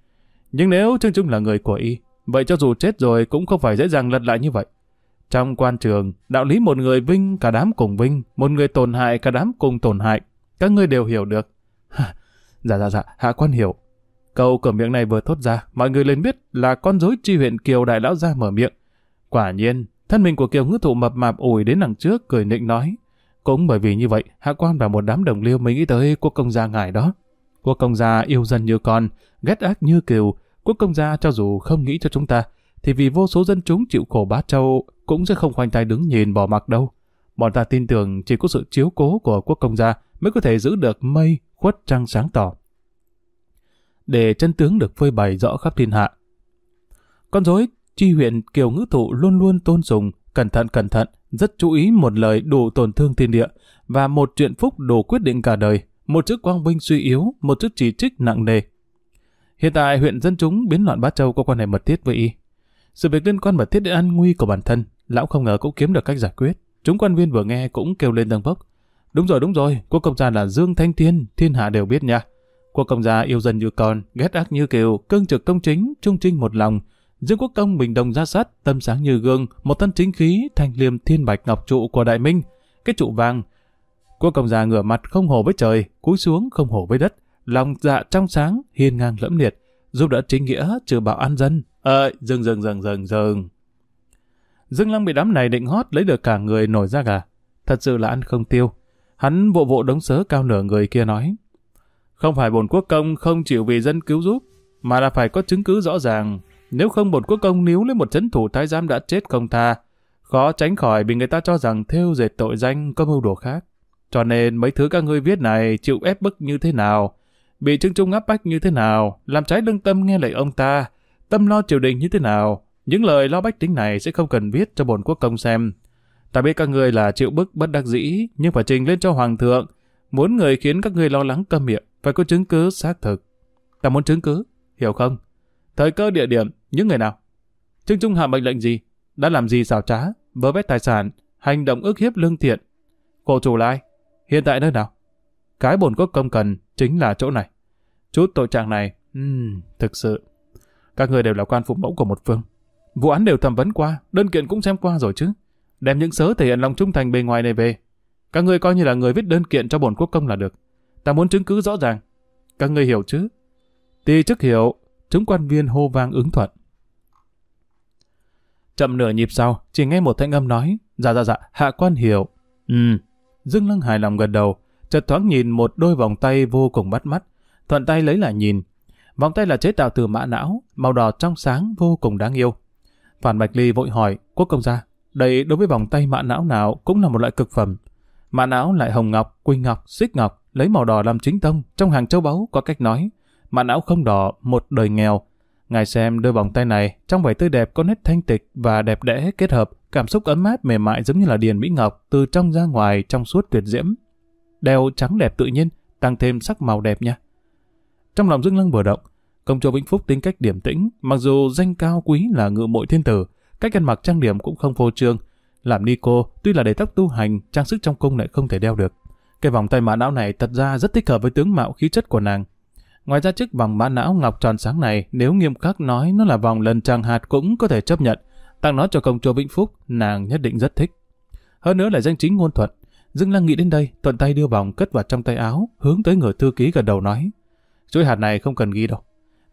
Nhưng nếu Trương Trung là người của y, vậy cho dù chết rồi cũng không phải dễ dàng lật lại như vậy. Trong quan trường, đạo lý một người vinh cả đám cùng vinh, một người tổn hại cả đám cùng tổn hại. Các ngươi đều hiểu được. dạ dạ dạ, hạ quan hiểu. Câu cửa miệng này vừa thốt ra, mọi người lên biết là con dối tri huyện Kiều Đại Lão ra mở miệng. Quả nhiên, thân mình của Kiều ngư thụ mập mạp ủi đến đằng trước cười nịnh nói. Cũng bởi vì như vậy, hạ quan và một đám đồng liêu mới nghĩ tới quốc công gia ngài đó. Quốc công gia yêu dân như con, ghét ác như Kiều. Quốc công gia cho dù không nghĩ cho chúng ta, thì vì vô số dân chúng chịu khổ bá châu cũng sẽ không khoanh tay đứng nhìn bỏ mặc đâu. Bọn ta tin tưởng chỉ có sự chiếu cố của quốc công gia mới có thể giữ được mây khuất trăng sáng tỏ. Để chân tướng được phơi bày rõ khắp thiên hạ. Con rối chi huyện Kiều Ngữ Thụ luôn luôn tôn sùng, cẩn thận cẩn thận, rất chú ý một lời đủ tổn thương thiên địa, và một chuyện phúc đủ quyết định cả đời, một chữ quang vinh suy yếu, một chữ chỉ trích nặng nề. Hiện tại huyện dân chúng biến loạn Bát Châu có quan hệ mật thiết với y. Sự việc liên quan mật thiết đến an nguy của bản thân, lão không ngờ cũng kiếm được cách giải quyết. Chúng quan viên vừa nghe cũng kêu lên đằng vốc. Đúng rồi, đúng rồi, quốc công gia là Dương Thanh Thiên, thiên hạ đều biết nha. Quốc công gia yêu dân như con, ghét ác như kiều, cương trực công chính, trung trinh một lòng. Dương quốc công bình đồng ra sát, tâm sáng như gương, một thân chính khí, thanh liêm thiên bạch ngọc trụ của đại minh. Cái trụ vàng. Quốc công gia ngửa mặt không hổ với trời, cúi xuống không hổ với đất. Lòng dạ trong sáng, hiên ngang lẫm liệt, giúp đỡ chính nghĩa, trừ bạo an dân. Ờ, dừng dừng dừng dừng dừng. Dương Lăng bị đám này định hót lấy được cả người nổi ra gà. Thật sự là ăn không tiêu. Hắn bộ bộ đống sớ cao nửa người kia nói. Không phải bồn quốc công không chịu vì dân cứu giúp, mà là phải có chứng cứ rõ ràng. Nếu không bổn quốc công níu lấy một chấn thủ thái giám đã chết không tha, khó tránh khỏi bị người ta cho rằng theo dệt tội danh có mưu đồ khác. Cho nên mấy thứ các ngươi viết này chịu ép bức như thế nào, bị trưng trung áp bách như thế nào, làm trái lương tâm nghe lời ông ta, tâm lo triều đình như thế nào, những lời lo bách tính này sẽ không cần viết cho bổn quốc công xem. Ta biết các ngươi là chịu bức bất đắc dĩ, nhưng phải trình lên cho hoàng thượng, muốn người khiến các ngươi lo lắng câm miệng, phải có chứng cứ xác thực. Ta muốn chứng cứ, hiểu không? Thời cơ địa điểm, những người nào? Trương Trung hạ mệnh lệnh gì? Đã làm gì xảo trá, vơ vét tài sản, hành động ức hiếp lương thiện? Cổ chủ lai, hiện tại nơi nào? Cái bổn quốc công cần chính là chỗ này. Chút tội trạng này, um, thực sự. Các người đều là quan phục mẫu của một phương. Vụ án đều thẩm vấn qua, đơn kiện cũng xem qua rồi chứ. Đem những sớ thể hiện lòng trung thành bề ngoài này về. Các ngươi coi như là người viết đơn kiện cho bổn quốc công là được. Ta muốn chứng cứ rõ ràng. Các ngươi hiểu chứ? Tì chức hiểu, chúng quan viên hô vang ứng thuận. Chậm nửa nhịp sau, chỉ nghe một thanh âm nói, dạ dạ dạ, hạ quan hiểu. Ừ, Dương Lăng hài lòng gật đầu, chợt thoáng nhìn một đôi vòng tay vô cùng bắt mắt, thuận tay lấy lại nhìn. Vòng tay là chế tạo từ mã não, màu đỏ trong sáng vô cùng đáng yêu. Phan Bạch Ly vội hỏi, quốc công gia, đây đối với vòng tay mã não nào cũng là một loại cực phẩm. Mã não lại hồng ngọc, quỳnh ngọc, xích ngọc, lấy màu đỏ làm chính tông, trong hàng châu báu có cách nói, mã não không đỏ, một đời nghèo. Ngài xem đôi vòng tay này, trong vẻ tươi đẹp có nét thanh tịch và đẹp đẽ kết hợp, cảm xúc ấm áp mềm mại giống như là điền mỹ ngọc, từ trong ra ngoài trong suốt tuyệt diễm. Đeo trắng đẹp tự nhiên, tăng thêm sắc màu đẹp nha. Trong lòng Dương Lăng vừa động, công chúa Vĩnh Phúc tính cách điểm tĩnh, mặc dù danh cao quý là ngự mội thiên tử, cách ăn mặc trang điểm cũng không phô trương. Làm ni cô, tuy là để tóc tu hành, trang sức trong cung lại không thể đeo được. Cái vòng tay mã não này thật ra rất thích hợp với tướng mạo khí chất của nàng. Ngoài ra chiếc vòng mã não ngọc tròn sáng này, nếu nghiêm khắc nói nó là vòng lần tràng hạt cũng có thể chấp nhận. Tặng nó cho công chúa Vĩnh Phúc, nàng nhất định rất thích. Hơn nữa là danh chính ngôn thuận. Dương Lăng nghĩ đến đây, thuận tay đưa vòng cất vào trong tay áo, hướng tới người thư ký gần đầu nói. Chuỗi hạt này không cần ghi đâu.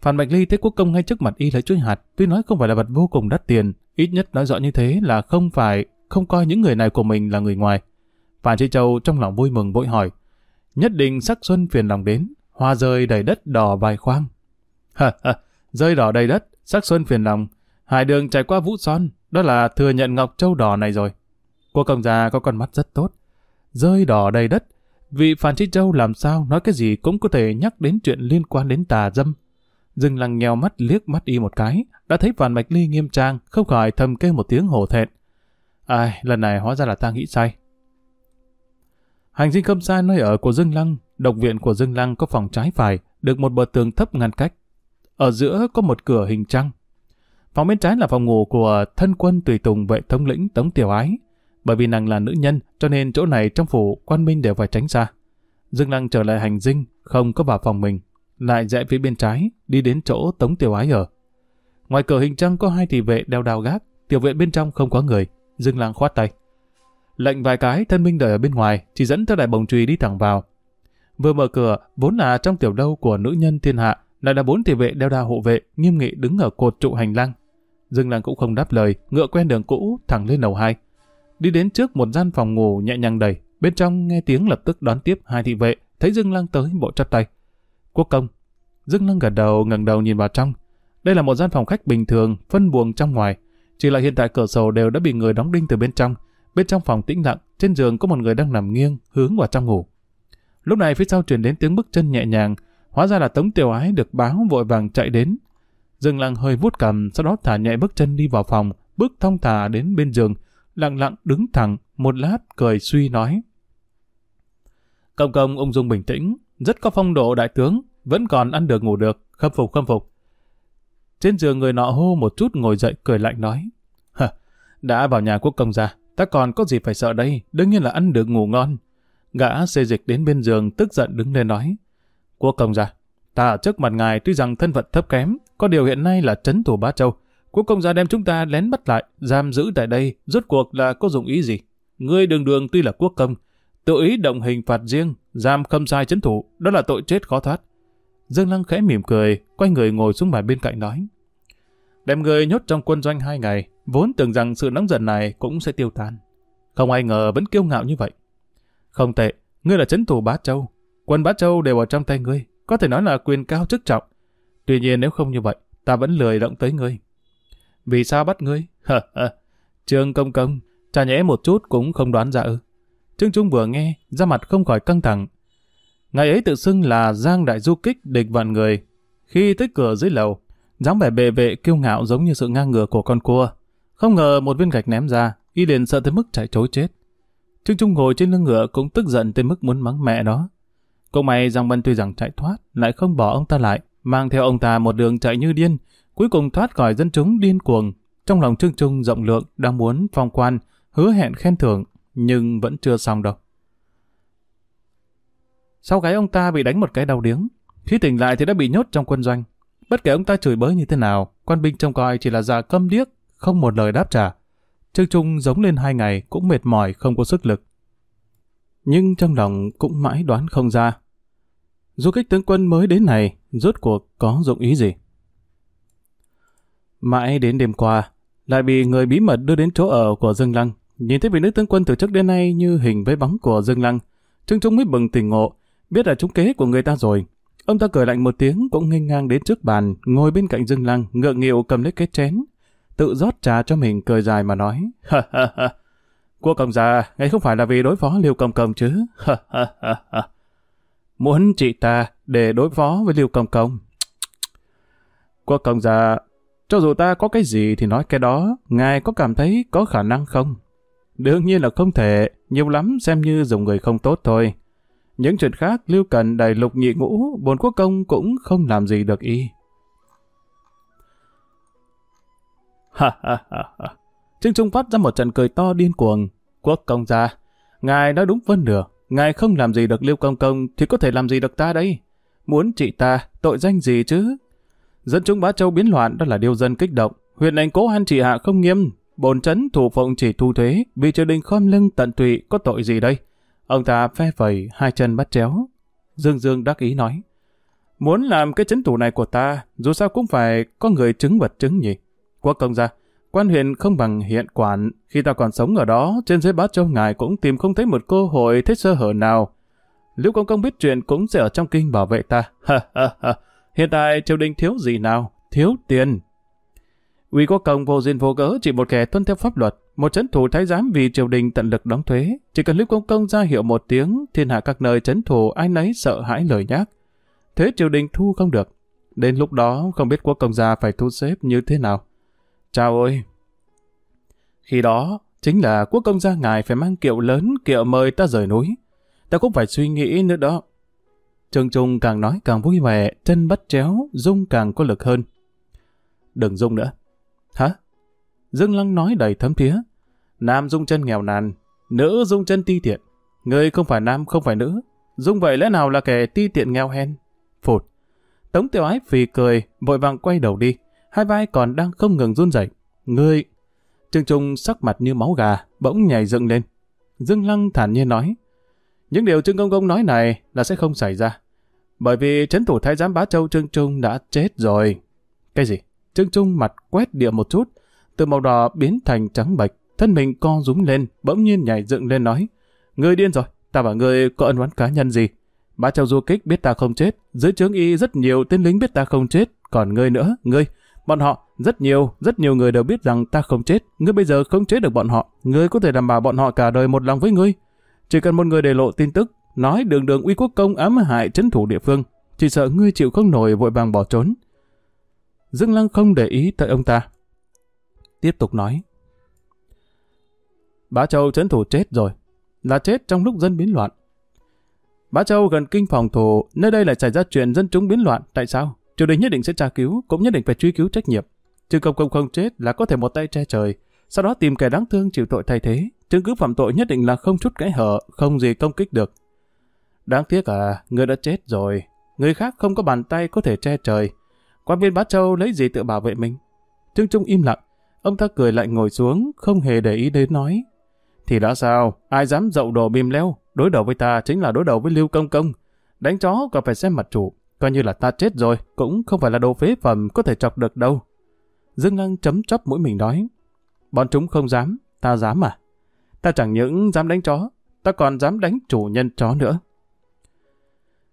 Phan Bạch Ly thấy quốc công ngay trước mặt y lấy chuỗi hạt, tuy nói không phải là vật vô cùng đắt tiền, ít nhất nói rõ như thế là không phải, không coi những người này của mình là người ngoài. Phan Chi Châu trong lòng vui mừng vội hỏi, nhất định sắc xuân phiền lòng đến, hoa rơi đầy đất đỏ vài khoang. Ha ha, rơi đỏ đầy đất, sắc xuân phiền lòng, hải đường trải qua vũ son, đó là thừa nhận ngọc châu đỏ này rồi. Cô công già có con mắt rất tốt, rơi đỏ đầy đất, vị Phan Chi Châu làm sao nói cái gì cũng có thể nhắc đến chuyện liên quan đến tà dâm. Dừng lăng nheo mắt liếc mắt y một cái, đã thấy Phan Mạch Ly nghiêm trang, không khỏi thầm kêu một tiếng hổ thẹn. Ai, lần này hóa ra là ta nghĩ sai. Hành dinh không xa nơi ở của Dương Lăng, độc viện của Dương Lăng có phòng trái phải, được một bờ tường thấp ngăn cách. Ở giữa có một cửa hình trăng. Phòng bên trái là phòng ngủ của thân quân tùy tùng vệ thống lĩnh Tống Tiểu Ái. Bởi vì nàng là nữ nhân, cho nên chỗ này trong phủ quan minh đều phải tránh xa. Dương Lăng trở lại hành dinh, không có vào phòng mình. Lại rẽ phía bên trái, đi đến chỗ Tống Tiểu Ái ở. Ngoài cửa hình trăng có hai thị vệ đeo đào gác, tiểu viện bên trong không có người. Dương Lăng khoát tay. Lệnh vài cái, thân minh đợi ở bên ngoài, chỉ dẫn theo đại bồng trùy đi thẳng vào. Vừa mở cửa, vốn là trong tiểu đâu của nữ nhân thiên hạ, lại là bốn thị vệ đeo đao hộ vệ, nghiêm nghị đứng ở cột trụ hành lang. Dương Lăng cũng không đáp lời, ngựa quen đường cũ, thẳng lên lầu hai. Đi đến trước một gian phòng ngủ nhẹ nhàng đầy, bên trong nghe tiếng lập tức đón tiếp hai thị vệ, thấy Dương Lăng tới bộ chắp tay. Quốc công. Dương Lăng gật đầu ngẩng đầu nhìn vào trong. Đây là một gian phòng khách bình thường, phân buồng trong ngoài. Chỉ là hiện tại cửa sổ đều đã bị người đóng đinh từ bên trong. Bên trong phòng tĩnh lặng, trên giường có một người đang nằm nghiêng, hướng vào trong ngủ. Lúc này phía sau truyền đến tiếng bước chân nhẹ nhàng, hóa ra là Tống Tiểu Ái được báo vội vàng chạy đến. Dương Lăng hơi vuốt cầm, sau đó thả nhẹ bước chân đi vào phòng, bước thong thả đến bên giường, lặng lặng đứng thẳng, một lát cười suy nói. Công công ung dung bình tĩnh, rất có phong độ đại tướng, vẫn còn ăn được ngủ được, khâm phục khâm phục. Trên giường người nọ hô một chút ngồi dậy cười lạnh nói. Hờ, đã vào nhà quốc công gia ta còn có gì phải sợ đây, đương nhiên là ăn được ngủ ngon. Gã xê dịch đến bên giường tức giận đứng lên nói. Quốc công gia, ta ở trước mặt ngài tuy rằng thân phận thấp kém, có điều hiện nay là trấn thủ bá châu. Quốc công gia đem chúng ta lén bắt lại, giam giữ tại đây, rốt cuộc là có dụng ý gì? Ngươi đường đường tuy là quốc công, tự ý động hình phạt riêng, giam khâm sai chấn thủ, đó là tội chết khó thoát. Dương Lăng khẽ mỉm cười, quay người ngồi xuống bàn bên cạnh nói. Đem người nhốt trong quân doanh hai ngày, vốn tưởng rằng sự nóng giận này cũng sẽ tiêu tan. Không ai ngờ vẫn kiêu ngạo như vậy. Không tệ, ngươi là chấn thủ bá châu. Quân bá châu đều ở trong tay ngươi, có thể nói là quyền cao chức trọng. Tuy nhiên nếu không như vậy, ta vẫn lười động tới ngươi. Vì sao bắt ngươi? Hờ. Trương Công Công, chả nhẽ một chút cũng không đoán ra ư. Trương Trung vừa nghe, ra mặt không khỏi căng thẳng. Ngày ấy tự xưng là Giang Đại Du Kích địch vạn người. Khi tới cửa dưới lầu, dáng vẻ bệ vệ kiêu ngạo giống như sự ngang ngửa của con cua. Không ngờ một viên gạch ném ra, y liền sợ tới mức chạy trối chết. Trương Trung ngồi trên lưng ngựa cũng tức giận tới mức muốn mắng mẹ nó. Cậu mày Giang Bân tuy rằng chạy thoát, lại không bỏ ông ta lại, mang theo ông ta một đường chạy như điên, cuối cùng thoát khỏi dân chúng điên cuồng. Trong lòng Trương Trung rộng lượng đang muốn phong quan, hứa hẹn khen thưởng, nhưng vẫn chưa xong đâu. Sau gái ông ta bị đánh một cái đau điếng, khi tỉnh lại thì đã bị nhốt trong quân doanh. Bất kể ông ta chửi bới như thế nào, quan binh trông coi chỉ là già câm điếc, không một lời đáp trả. Trương Trung giống lên hai ngày cũng mệt mỏi không có sức lực. Nhưng trong lòng cũng mãi đoán không ra. Du kích tướng quân mới đến này, rốt cuộc có dụng ý gì? Mãi đến đêm qua, lại bị người bí mật đưa đến chỗ ở của Dương Lăng. Nhìn thấy vị nữ tướng quân từ trước đến nay như hình với bóng của Dương Lăng. Trương Trung mới bừng tỉnh ngộ, biết là trúng kế của người ta rồi. Ông ta cười lạnh một tiếng cũng nghênh ngang đến trước bàn, ngồi bên cạnh Dương Lăng, ngượng nghịu cầm lấy cái chén, tự rót trà cho mình cười dài mà nói. Ha ha ha. Công già, ngay không phải là vì đối phó Liêu Cầm Cầm chứ. Ha ha ha ha. Muốn chị ta để đối phó với Liêu Cầm Cầm. Quốc công già, cho dù ta có cái gì thì nói cái đó, ngài có cảm thấy có khả năng không? Đương nhiên là không thể, nhiều lắm xem như dùng người không tốt thôi. Những chuyện khác Lưu Cần đầy lục nhị ngũ, bồn quốc công cũng không làm gì được y. Ha ha ha ha. Trương Trung phát ra một trận cười to điên cuồng. Quốc công gia, ngài nói đúng phân nửa. Ngài không làm gì được lưu Công Công thì có thể làm gì được ta đây? Muốn trị ta, tội danh gì chứ? Dân chúng Bá Châu biến loạn đó là điều dân kích động. Huyện lệnh cố han trị hạ không nghiêm. Bồn chấn thủ phụng chỉ thu thuế vì triều đình khom lưng tận tụy có tội gì đây? Ông ta phe phẩy hai chân bắt chéo. Dương Dương đắc ý nói. Muốn làm cái chấn thủ này của ta, dù sao cũng phải có người chứng vật chứng nhỉ. Quốc công gia, quan huyện không bằng hiện quản, khi ta còn sống ở đó, trên dưới bát châu ngài cũng tìm không thấy một cơ hội thế sơ hở nào. Nếu công công biết chuyện cũng sẽ ở trong kinh bảo vệ ta. Ha ha. Hiện tại triều đình thiếu gì nào? Thiếu tiền. Uy có công vô duyên vô cớ chỉ một kẻ tuân theo pháp luật, một chấn thủ thái giám vì triều đình tận lực đóng thuế, chỉ cần Lưu Công Công ra hiệu một tiếng, thiên hạ các nơi chấn thủ ai nấy sợ hãi lời nhắc. Thế triều đình thu không được. Đến lúc đó không biết quốc công gia phải thu xếp như thế nào. Chào ơi! Khi đó, chính là quốc công gia ngài phải mang kiệu lớn, kiệu mời ta rời núi. Ta cũng phải suy nghĩ nữa đó. Trương Trung càng nói càng vui vẻ, chân bắt chéo, Dung càng có lực hơn. Đừng Dung nữa. Hả? Dương Lăng nói đầy thấm thía. Nam Dung chân nghèo nàn, nữ Dung chân ti tiện. Người không phải nam, không phải nữ. Dung vậy lẽ nào là kẻ ti tiện nghèo hèn? Phụt. Tống tiểu ái phì cười, vội vàng quay đầu đi hai vai còn đang không ngừng run rẩy. Ngươi... Trương Trung sắc mặt như máu gà, bỗng nhảy dựng lên. Dương Lăng thản nhiên nói, những điều Trương Công Công nói này là sẽ không xảy ra. Bởi vì chấn thủ thái giám bá châu Trương Trung đã chết rồi. Cái gì? Trương Trung mặt quét địa một chút, từ màu đỏ biến thành trắng bạch. thân mình co rúm lên, bỗng nhiên nhảy dựng lên nói, Ngươi điên rồi, ta bảo ngươi có ân oán cá nhân gì? Bá châu du kích biết ta không chết, dưới trướng y rất nhiều tên lính biết ta không chết, còn ngươi nữa, ngươi, Bọn họ, rất nhiều, rất nhiều người đều biết rằng ta không chết. Ngươi bây giờ không chết được bọn họ. Ngươi có thể đảm bảo bọn họ cả đời một lòng với ngươi. Chỉ cần một người để lộ tin tức, nói đường đường uy quốc công ám hại chấn thủ địa phương. Chỉ sợ ngươi chịu không nổi vội vàng bỏ trốn. Dương Lăng không để ý tới ông ta. Tiếp tục nói. Bá Châu chấn thủ chết rồi. Là chết trong lúc dân biến loạn. Bá Châu gần kinh phòng thủ, nơi đây lại xảy ra chuyện dân chúng biến loạn. Tại sao? triều đình nhất định sẽ tra cứu, cũng nhất định phải truy cứu trách nhiệm. Chứ công công không chết là có thể một tay che trời, sau đó tìm kẻ đáng thương chịu tội thay thế. Chứng cứ phạm tội nhất định là không chút kẽ hở, không gì công kích được. Đáng tiếc à, người đã chết rồi. Người khác không có bàn tay có thể che trời. Quan viên Bá Châu lấy gì tự bảo vệ mình? Trương Trung im lặng. Ông ta cười lạnh ngồi xuống, không hề để ý đến nói. Thì đã sao? Ai dám dậu đồ bìm leo? Đối đầu với ta chính là đối đầu với Lưu Công Công. Đánh chó còn phải xem mặt chủ. Coi như là ta chết rồi, cũng không phải là đồ phế phẩm có thể chọc được đâu. Dương Lăng chấm chóc mũi mình nói. Bọn chúng không dám, ta dám à? Ta chẳng những dám đánh chó, ta còn dám đánh chủ nhân chó nữa.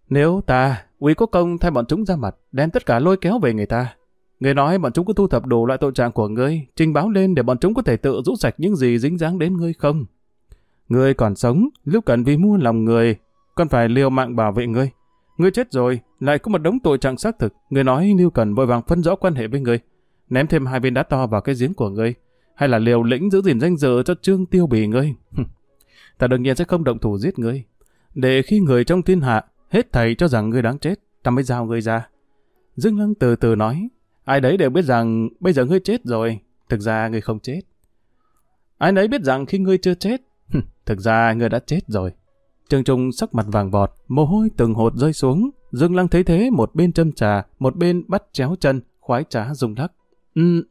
Nếu ta, quý quốc công thay bọn chúng ra mặt, đem tất cả lôi kéo về người ta, Người nói bọn chúng có thu thập đủ loại tội trạng của ngươi, trình báo lên để bọn chúng có thể tự rũ sạch những gì dính dáng đến ngươi không? Ngươi còn sống, lúc cần vì mua lòng người, còn phải liều mạng bảo vệ ngươi. Ngươi chết rồi, lại có một đống tội trạng xác thực. Ngươi nói Lưu Cần vội vàng phân rõ quan hệ với ngươi, ném thêm hai viên đá to vào cái giếng của ngươi, hay là liều lĩnh giữ gìn danh dự cho Trương Tiêu Bì ngươi. ta đương nhiên sẽ không động thủ giết ngươi. Để khi người trong thiên hạ hết thầy cho rằng ngươi đáng chết, ta mới giao ngươi ra. Dương Lăng từ từ nói, ai đấy đều biết rằng bây giờ ngươi chết rồi, thực ra ngươi không chết. Ai nấy biết rằng khi ngươi chưa chết, thực ra ngươi đã chết rồi. Trương Trung sắc mặt vàng vọt, mồ hôi từng hột rơi xuống. Dương Lăng thấy thế, một bên châm trà, một bên bắt chéo chân, khoái trá rung lắc.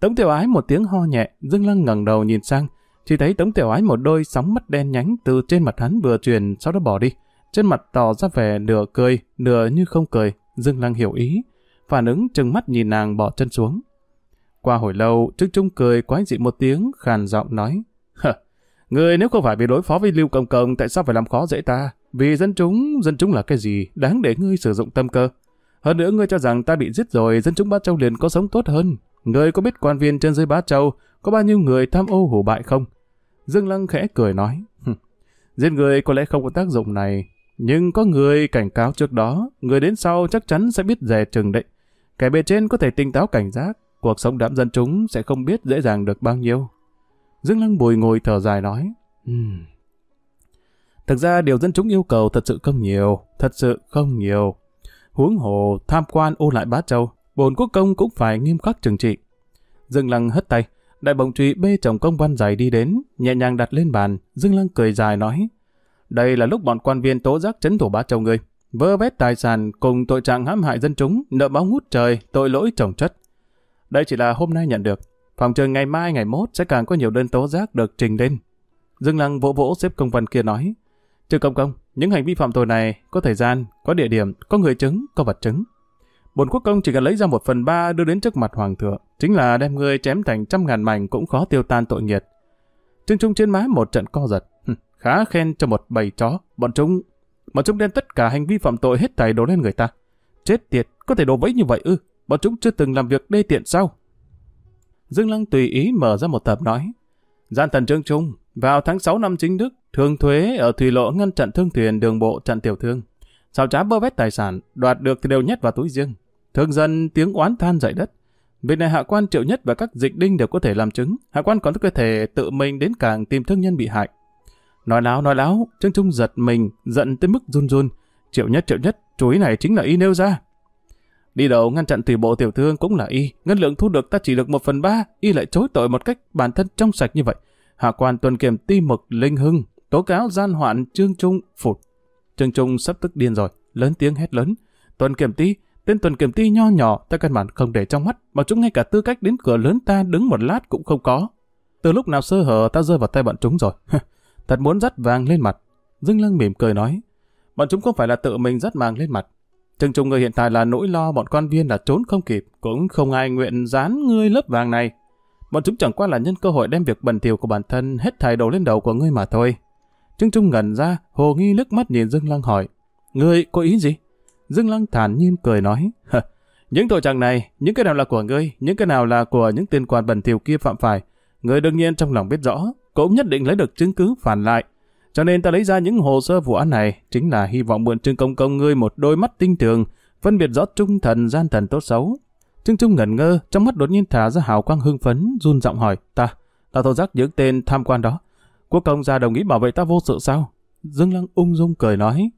Tống Tiểu Ái một tiếng ho nhẹ, Dương Lăng ngẩng đầu nhìn sang, chỉ thấy Tống Tiểu Ái một đôi sóng mắt đen nhánh từ trên mặt hắn vừa truyền, sau đó bỏ đi. Trên mặt tỏ ra vẻ nửa cười, nửa như không cười. Dương Lăng hiểu ý, phản ứng chừng mắt nhìn nàng bỏ chân xuống. Qua hồi lâu, Trương Trung cười quái dị một tiếng, khàn giọng nói. Người nếu không phải bị đối phó với Lưu Công Công, tại sao phải làm khó dễ ta? Vì dân chúng, dân chúng là cái gì? Đáng để ngươi sử dụng tâm cơ. Hơn nữa ngươi cho rằng ta bị giết rồi, dân chúng Bá Châu liền có sống tốt hơn. Ngươi có biết quan viên trên dưới Bá Châu có bao nhiêu người tham ô hủ bại không? Dương Lăng khẽ cười nói. Giết người có lẽ không có tác dụng này, nhưng có người cảnh cáo trước đó, người đến sau chắc chắn sẽ biết dè chừng đấy. Kẻ bề trên có thể tinh táo cảnh giác, cuộc sống đám dân chúng sẽ không biết dễ dàng được bao nhiêu. Dương Lăng bùi ngồi thở dài nói. Um. Thực ra điều dân chúng yêu cầu thật sự không nhiều, thật sự không nhiều. Huống hồ tham quan ô lại bá châu, bồn quốc công cũng phải nghiêm khắc trừng trị. Dương Lăng hất tay, đại bồng trụy bê chồng công văn dài đi đến, nhẹ nhàng đặt lên bàn, Dương Lăng cười dài nói. Đây là lúc bọn quan viên tố giác chấn thủ bá châu người, vơ vét tài sản cùng tội trạng hãm hại dân chúng, nợ báo ngút trời, tội lỗi trồng chất. Đây chỉ là hôm nay nhận được, phòng trường ngày mai ngày mốt sẽ càng có nhiều đơn tố giác được trình lên. Dương Lăng vỗ vỗ xếp công văn kia nói, Trừ công công, những hành vi phạm tội này có thời gian, có địa điểm, có người chứng, có vật chứng. Bồn quốc công chỉ cần lấy ra một phần ba đưa đến trước mặt hoàng thượng, chính là đem người chém thành trăm ngàn mảnh cũng khó tiêu tan tội nghiệt. Trương Trung trên má một trận co giật, khá khen cho một bầy chó, bọn chúng, bọn chúng đem tất cả hành vi phạm tội hết thảy đổ lên người ta. Chết tiệt, có thể đổ vẫy như vậy ư? Bọn chúng chưa từng làm việc đê tiện sao? Dương Lăng tùy ý mở ra một tập nói. Gian thần Trương Trung, vào tháng 6 năm chính Đức, thường thuế ở thủy lộ ngăn chặn thương thuyền đường bộ chặn tiểu thương. Xào trá bơ vét tài sản, đoạt được thì đều nhét vào túi riêng. Thương dân tiếng oán than dậy đất. Việc này hạ quan triệu nhất và các dịch đinh đều có thể làm chứng. Hạ quan còn có thể tự mình đến cảng tìm thương nhân bị hại. Nói láo, nói láo, Trương Trung giật mình, giận tới mức run run. Triệu nhất, triệu nhất, chú ý này chính là y nêu ra. Đi đầu ngăn chặn tùy bộ tiểu thương cũng là y, ngân lượng thu được ta chỉ được một phần ba, y lại chối tội một cách bản thân trong sạch như vậy. Hạ quan tuần kiểm ti mực linh hưng, tố cáo gian hoạn Trương Trung phụt. Trương Trung sắp tức điên rồi, lớn tiếng hét lớn. Tuần kiểm ti, tên tuần kiểm ti nho nhỏ, ta căn bản không để trong mắt, mà chúng ngay cả tư cách đến cửa lớn ta đứng một lát cũng không có. Từ lúc nào sơ hở ta rơi vào tay bọn chúng rồi. Thật muốn dắt vàng lên mặt. Dương Lăng mỉm cười nói, bọn chúng không phải là tự mình dắt vàng lên mặt, Chừng trùng người hiện tại là nỗi lo bọn quan viên là trốn không kịp, cũng không ai nguyện dán ngươi lớp vàng này. Bọn chúng chẳng qua là nhân cơ hội đem việc bẩn thỉu của bản thân hết thải đầu lên đầu của ngươi mà thôi. Trương Trung ngẩn ra, hồ nghi nước mắt nhìn Dương Lăng hỏi, ngươi có ý gì? Dương Lăng thản nhiên cười nói, những tội trạng này, những cái nào là của ngươi, những cái nào là của những tên quan bẩn thỉu kia phạm phải, ngươi đương nhiên trong lòng biết rõ, cũng nhất định lấy được chứng cứ phản lại. Cho nên ta lấy ra những hồ sơ vụ án này, chính là hy vọng mượn Trương Công Công ngươi một đôi mắt tinh tường, phân biệt rõ trung thần gian thần tốt xấu. Trương Trung ngẩn ngơ, trong mắt đột nhiên thả ra hào quang hưng phấn, run giọng hỏi, ta, ta thô giác những tên tham quan đó. Quốc công gia đồng ý bảo vệ ta vô sự sao? Dương Lăng ung dung cười nói,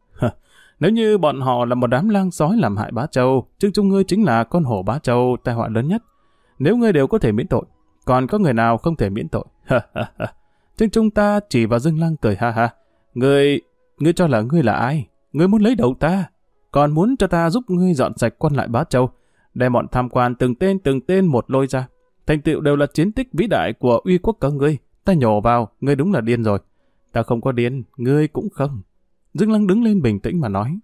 nếu như bọn họ là một đám lang sói làm hại bá châu, Trương Trung ngươi chính là con hổ bá châu tai họa lớn nhất. Nếu ngươi đều có thể miễn tội, còn có người nào không thể miễn tội? Trương Trung ta chỉ vào Dương Lăng cười ha ha. Ngươi, ngươi cho là ngươi là ai? Ngươi muốn lấy đầu ta? Còn muốn cho ta giúp ngươi dọn sạch quan lại bá châu, đem bọn tham quan từng tên từng tên một lôi ra. Thành tựu đều là chiến tích vĩ đại của uy quốc các ngươi. Ta nhổ vào, ngươi đúng là điên rồi. Ta không có điên, ngươi cũng không. Dương Lăng đứng lên bình tĩnh mà nói.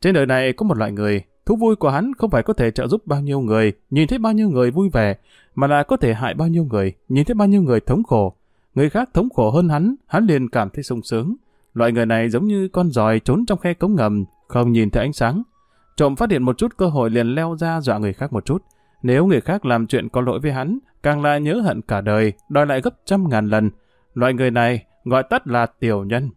Trên đời này có một loại người, thú vui của hắn không phải có thể trợ giúp bao nhiêu người, nhìn thấy bao nhiêu người vui vẻ, mà là có thể hại bao nhiêu người, nhìn thấy bao nhiêu người thống khổ, Người khác thống khổ hơn hắn, hắn liền cảm thấy sung sướng. Loại người này giống như con giòi trốn trong khe cống ngầm, không nhìn thấy ánh sáng. trộm phát hiện một chút cơ hội liền leo ra dọa người khác một chút. Nếu người khác làm chuyện có lỗi với hắn, càng là nhớ hận cả đời, đòi lại gấp trăm ngàn lần. Loại người này gọi tắt là tiểu nhân.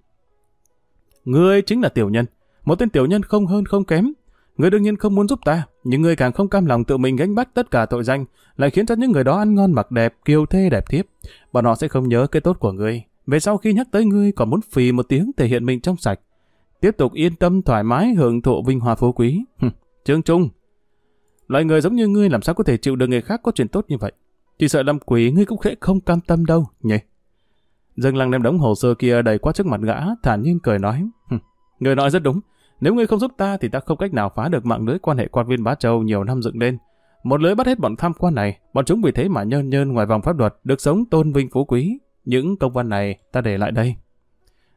Ngươi chính là tiểu nhân, một tên tiểu nhân không hơn không kém. Ngươi đương nhiên không muốn giúp ta, nhưng ngươi càng không cam lòng tự mình gánh bắt tất cả tội danh, lại khiến cho những người đó ăn ngon mặc đẹp, kiêu thê đẹp thiếp. Bọn họ sẽ không nhớ cái tốt của ngươi. Về sau khi nhắc tới ngươi còn muốn phì một tiếng thể hiện mình trong sạch. Tiếp tục yên tâm thoải mái hưởng thụ vinh hoa phú quý. Trương Trung, loại người giống như ngươi làm sao có thể chịu được người khác có chuyện tốt như vậy? Chỉ sợ làm quỷ ngươi cũng khẽ không cam tâm đâu, nhỉ? Dương Lăng đem đống hồ sơ kia đầy qua trước mặt gã, thản nhiên cười nói. Người nói rất đúng. Nếu ngươi không giúp ta thì ta không cách nào phá được mạng lưới quan hệ quan viên Bá Châu nhiều năm dựng lên. Một lưới bắt hết bọn tham quan này, bọn chúng vì thế mà nhơn nhơn ngoài vòng pháp luật, được sống tôn vinh phú quý. Những công văn này ta để lại đây.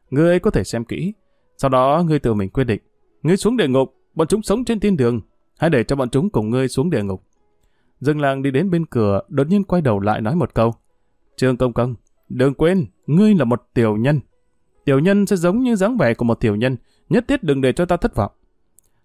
Ngươi có thể xem kỹ. Sau đó ngươi tự mình quyết định. Ngươi xuống địa ngục, bọn chúng sống trên thiên đường. Hãy để cho bọn chúng cùng ngươi xuống địa ngục. Dương làng đi đến bên cửa, đột nhiên quay đầu lại nói một câu. Trương Công Công, đừng quên, ngươi là một tiểu nhân. Tiểu nhân sẽ giống như dáng vẻ của một tiểu nhân, nhất thiết đừng để cho ta thất vọng.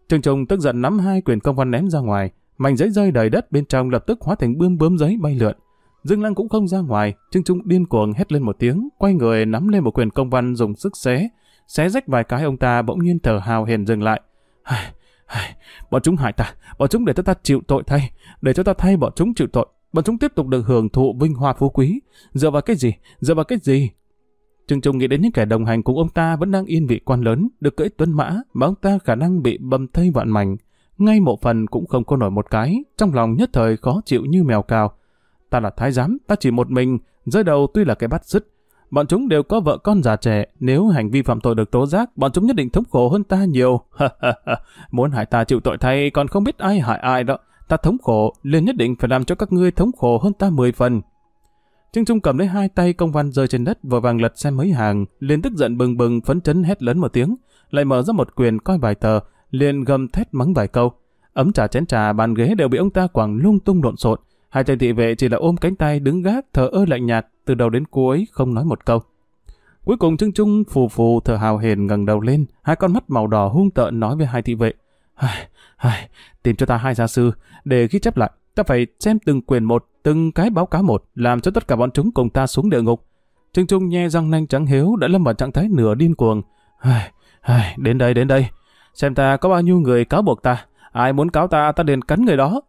Trương Trung tức giận nắm hai quyền công văn ném ra ngoài, mảnh giấy rơi đầy đất bên trong lập tức hóa thành bươm bướm giấy bay lượn. Dương Lăng cũng không ra ngoài, Trương Trung điên cuồng hét lên một tiếng, quay người nắm lên một quyền công văn dùng sức xé, xé rách vài cái ông ta bỗng nhiên thở hào hển dừng lại. Ai, ai, bọn chúng hại ta, bọn chúng để cho ta chịu tội thay, để cho ta thay bọn chúng chịu tội, bọn chúng tiếp tục được hưởng thụ vinh hoa phú quý, dựa vào cái gì, dựa vào cái gì, Trương Trung nghĩ đến những kẻ đồng hành cùng ông ta vẫn đang yên vị quan lớn, được cưỡi tuân mã, mà ông ta khả năng bị bầm thây vạn mảnh. Ngay một phần cũng không có nổi một cái, trong lòng nhất thời khó chịu như mèo cào. Ta là thái giám, ta chỉ một mình, rơi đầu tuy là cái bắt dứt. Bọn chúng đều có vợ con già trẻ, nếu hành vi phạm tội được tố giác, bọn chúng nhất định thống khổ hơn ta nhiều. Muốn hại ta chịu tội thay, còn không biết ai hại ai đó. Ta thống khổ, liền nhất định phải làm cho các ngươi thống khổ hơn ta mười phần. Trương Trung cầm lấy hai tay công văn rơi trên đất vội vàng lật xem mấy hàng, liền tức giận bừng bừng phấn chấn hét lớn một tiếng, lại mở ra một quyền coi vài tờ, liền gầm thét mắng vài câu. Ấm trà chén trà bàn ghế đều bị ông ta quẳng lung tung lộn xộn. Hai tay thị vệ chỉ là ôm cánh tay đứng gác thở ơ lạnh nhạt từ đầu đến cuối không nói một câu. Cuối cùng Trương Trung phù phù thở hào hển ngẩng đầu lên, hai con mắt màu đỏ hung tợn nói với hai thị vệ: "Hai hai tìm cho ta hai gia sư để ghi chép lại, ta phải xem từng quyền một, từng cái báo cáo một, làm cho tất cả bọn chúng cùng ta xuống địa ngục. Trương Trung nhe răng nanh trắng hiếu đã lâm vào trạng thái nửa điên cuồng. Ai, ai, đến đây, đến đây. Xem ta có bao nhiêu người cáo buộc ta. Ai muốn cáo ta, ta liền cắn người đó.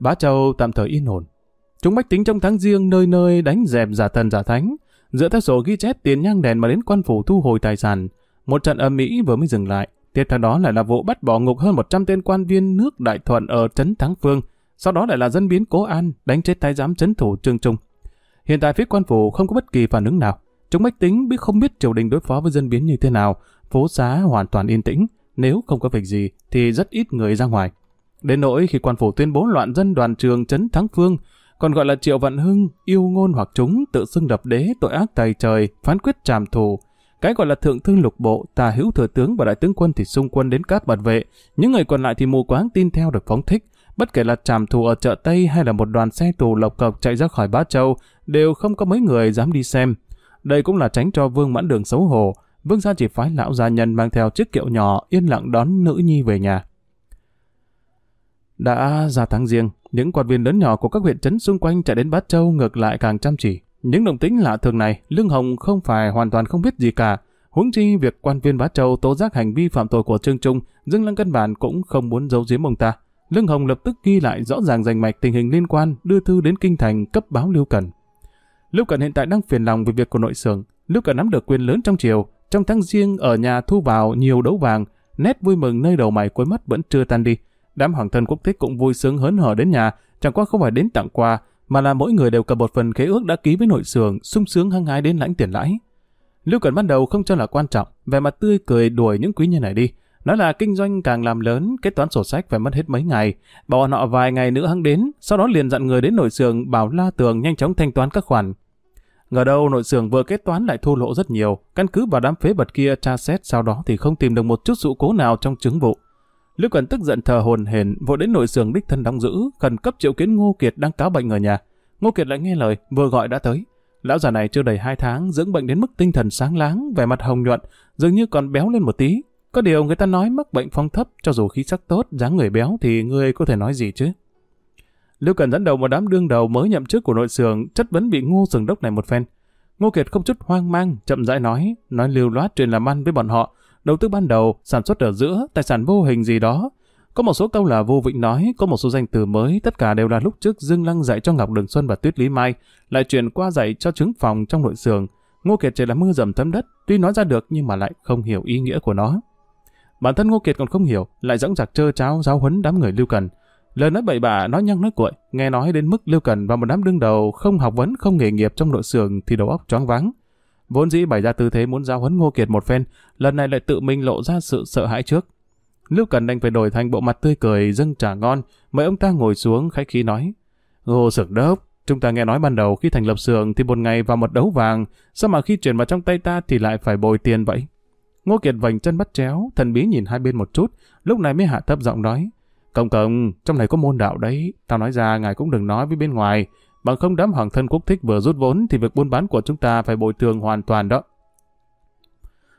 Bá Châu tạm thời yên ổn. Chúng bách tính trong tháng riêng nơi nơi đánh dẹp giả thần giả thánh. Dựa theo sổ ghi chép tiền nhang đèn mà đến quan phủ thu hồi tài sản. Một trận âm mỹ vừa mới dừng lại. Tiếp theo đó lại là vụ bắt bỏ ngục hơn 100 tên quan viên nước Đại Thuận ở Trấn Thắng Phương. Sau đó lại là dân biến Cố An đánh chết thái giám trấn thủ Trương Trung. Hiện tại phía quan phủ không có bất kỳ phản ứng nào. Chúng bách tính biết không biết triều đình đối phó với dân biến như thế nào. Phố xá hoàn toàn yên tĩnh. Nếu không có việc gì thì rất ít người ra ngoài. Đến nỗi khi quan phủ tuyên bố loạn dân đoàn trường Trấn Thắng Phương, còn gọi là Triệu Vận Hưng, yêu ngôn hoặc chúng, tự xưng đập đế, tội ác tài trời, phán quyết tràm thù, cái gọi là thượng thư lục bộ, tà hữu thừa tướng và đại tướng quân thì xung quân đến cát bật vệ. Những người còn lại thì mù quáng tin theo được phóng thích. Bất kể là tràm thù ở chợ Tây hay là một đoàn xe tù lộc cộc chạy ra khỏi Bá Châu, đều không có mấy người dám đi xem. Đây cũng là tránh cho Vương Mãn Đường xấu hổ. Vương gia chỉ phái lão gia nhân mang theo chiếc kiệu nhỏ yên lặng đón nữ nhi về nhà. Đã ra tháng riêng, những quan viên lớn nhỏ của các huyện trấn xung quanh chạy đến Bát Châu ngược lại càng chăm chỉ. Những đồng tính lạ thường này, Lương Hồng không phải hoàn toàn không biết gì cả. Huống chi việc quan viên Bá Châu tố giác hành vi phạm tội của Trương Trung, Dương Lăng căn bản cũng không muốn giấu giếm ông ta. Lương Hồng lập tức ghi lại rõ ràng rành mạch tình hình liên quan, đưa thư đến kinh thành cấp báo Lưu Cần. Lưu Cần hiện tại đang phiền lòng về việc của nội xưởng. Lưu Cần nắm được quyền lớn trong triều, trong tháng riêng ở nhà thu vào nhiều đấu vàng, nét vui mừng nơi đầu mày cuối mắt vẫn chưa tan đi. Đám hoàng thân quốc thích cũng vui sướng hớn hở đến nhà, chẳng qua không phải đến tặng quà, mà là mỗi người đều cầm một phần khế ước đã ký với nội sường sung sướng hăng hái đến lãnh tiền lãi. Lưu Cẩn ban đầu không cho là quan trọng, vẻ mặt tươi cười đuổi những quý nhân này đi. Nói là kinh doanh càng làm lớn, kết toán sổ sách phải mất hết mấy ngày. Bảo bọn họ vài ngày nữa hăng đến, sau đó liền dặn người đến nội sường bảo La Tường nhanh chóng thanh toán các khoản. Ngờ đâu nội sường vừa kết toán lại thua lỗ rất nhiều, căn cứ vào đám phế vật kia tra xét sau đó thì không tìm được một chút sự cố nào trong chứng vụ. Lưu Cần tức giận thờ hồn hển, vội đến nội sường đích thân đóng giữ, khẩn cấp triệu kiến Ngô Kiệt đang cáo bệnh ở nhà. Ngô Kiệt lại nghe lời, vừa gọi đã tới. Lão già này chưa đầy hai tháng, dưỡng bệnh đến mức tinh thần sáng láng, vẻ mặt hồng nhuận, dường như còn béo lên một tí. Có điều người ta nói mắc bệnh phong thấp, cho dù khí sắc tốt, dáng người béo thì người có thể nói gì chứ? Lưu Cần dẫn đầu một đám đương đầu mới nhậm chức của nội sường chất vấn bị Ngô Sừng Đốc này một phen. Ngô Kiệt không chút hoang mang, chậm rãi nói, nói lưu loát truyền làm ăn với bọn họ, đầu tư ban đầu, sản xuất ở giữa, tài sản vô hình gì đó. Có một số câu là vô vịnh nói, có một số danh từ mới, tất cả đều là lúc trước Dương Lăng dạy cho Ngọc Đường Xuân và Tuyết Lý Mai, lại chuyển qua dạy cho trứng phòng trong nội sường. Ngô Kiệt chỉ là mưa dầm thấm đất, tuy nói ra được nhưng mà lại không hiểu ý nghĩa của nó. Bản thân Ngô Kiệt còn không hiểu, lại dõng dạc trơ cháo giáo huấn đám người lưu cần. Lời nói bậy bạ, nói nhăng nói cuội, nghe nói đến mức Lưu Cần và một đám đương đầu không học vấn, không nghề nghiệp trong nội sường thì đầu óc choáng váng. Vốn dĩ bày ra tư thế muốn giao huấn Ngô Kiệt một phen, lần này lại tự mình lộ ra sự sợ hãi trước. Lưu Cần đành phải đổi thành bộ mặt tươi cười, dâng trà ngon, mời ông ta ngồi xuống khách khí nói. Ngô sưởng Đốc, chúng ta nghe nói ban đầu khi thành lập sường thì một ngày vào một đấu vàng, sao mà khi chuyển vào trong tay ta thì lại phải bồi tiền vậy? Ngô Kiệt vành chân bắt chéo, thần bí nhìn hai bên một chút, lúc này mới hạ thấp giọng nói. Công công, trong này có môn đạo đấy, tao nói ra ngài cũng đừng nói với bên ngoài, bằng không đám hoàng thân quốc thích vừa rút vốn thì việc buôn bán của chúng ta phải bồi thường hoàn toàn đó.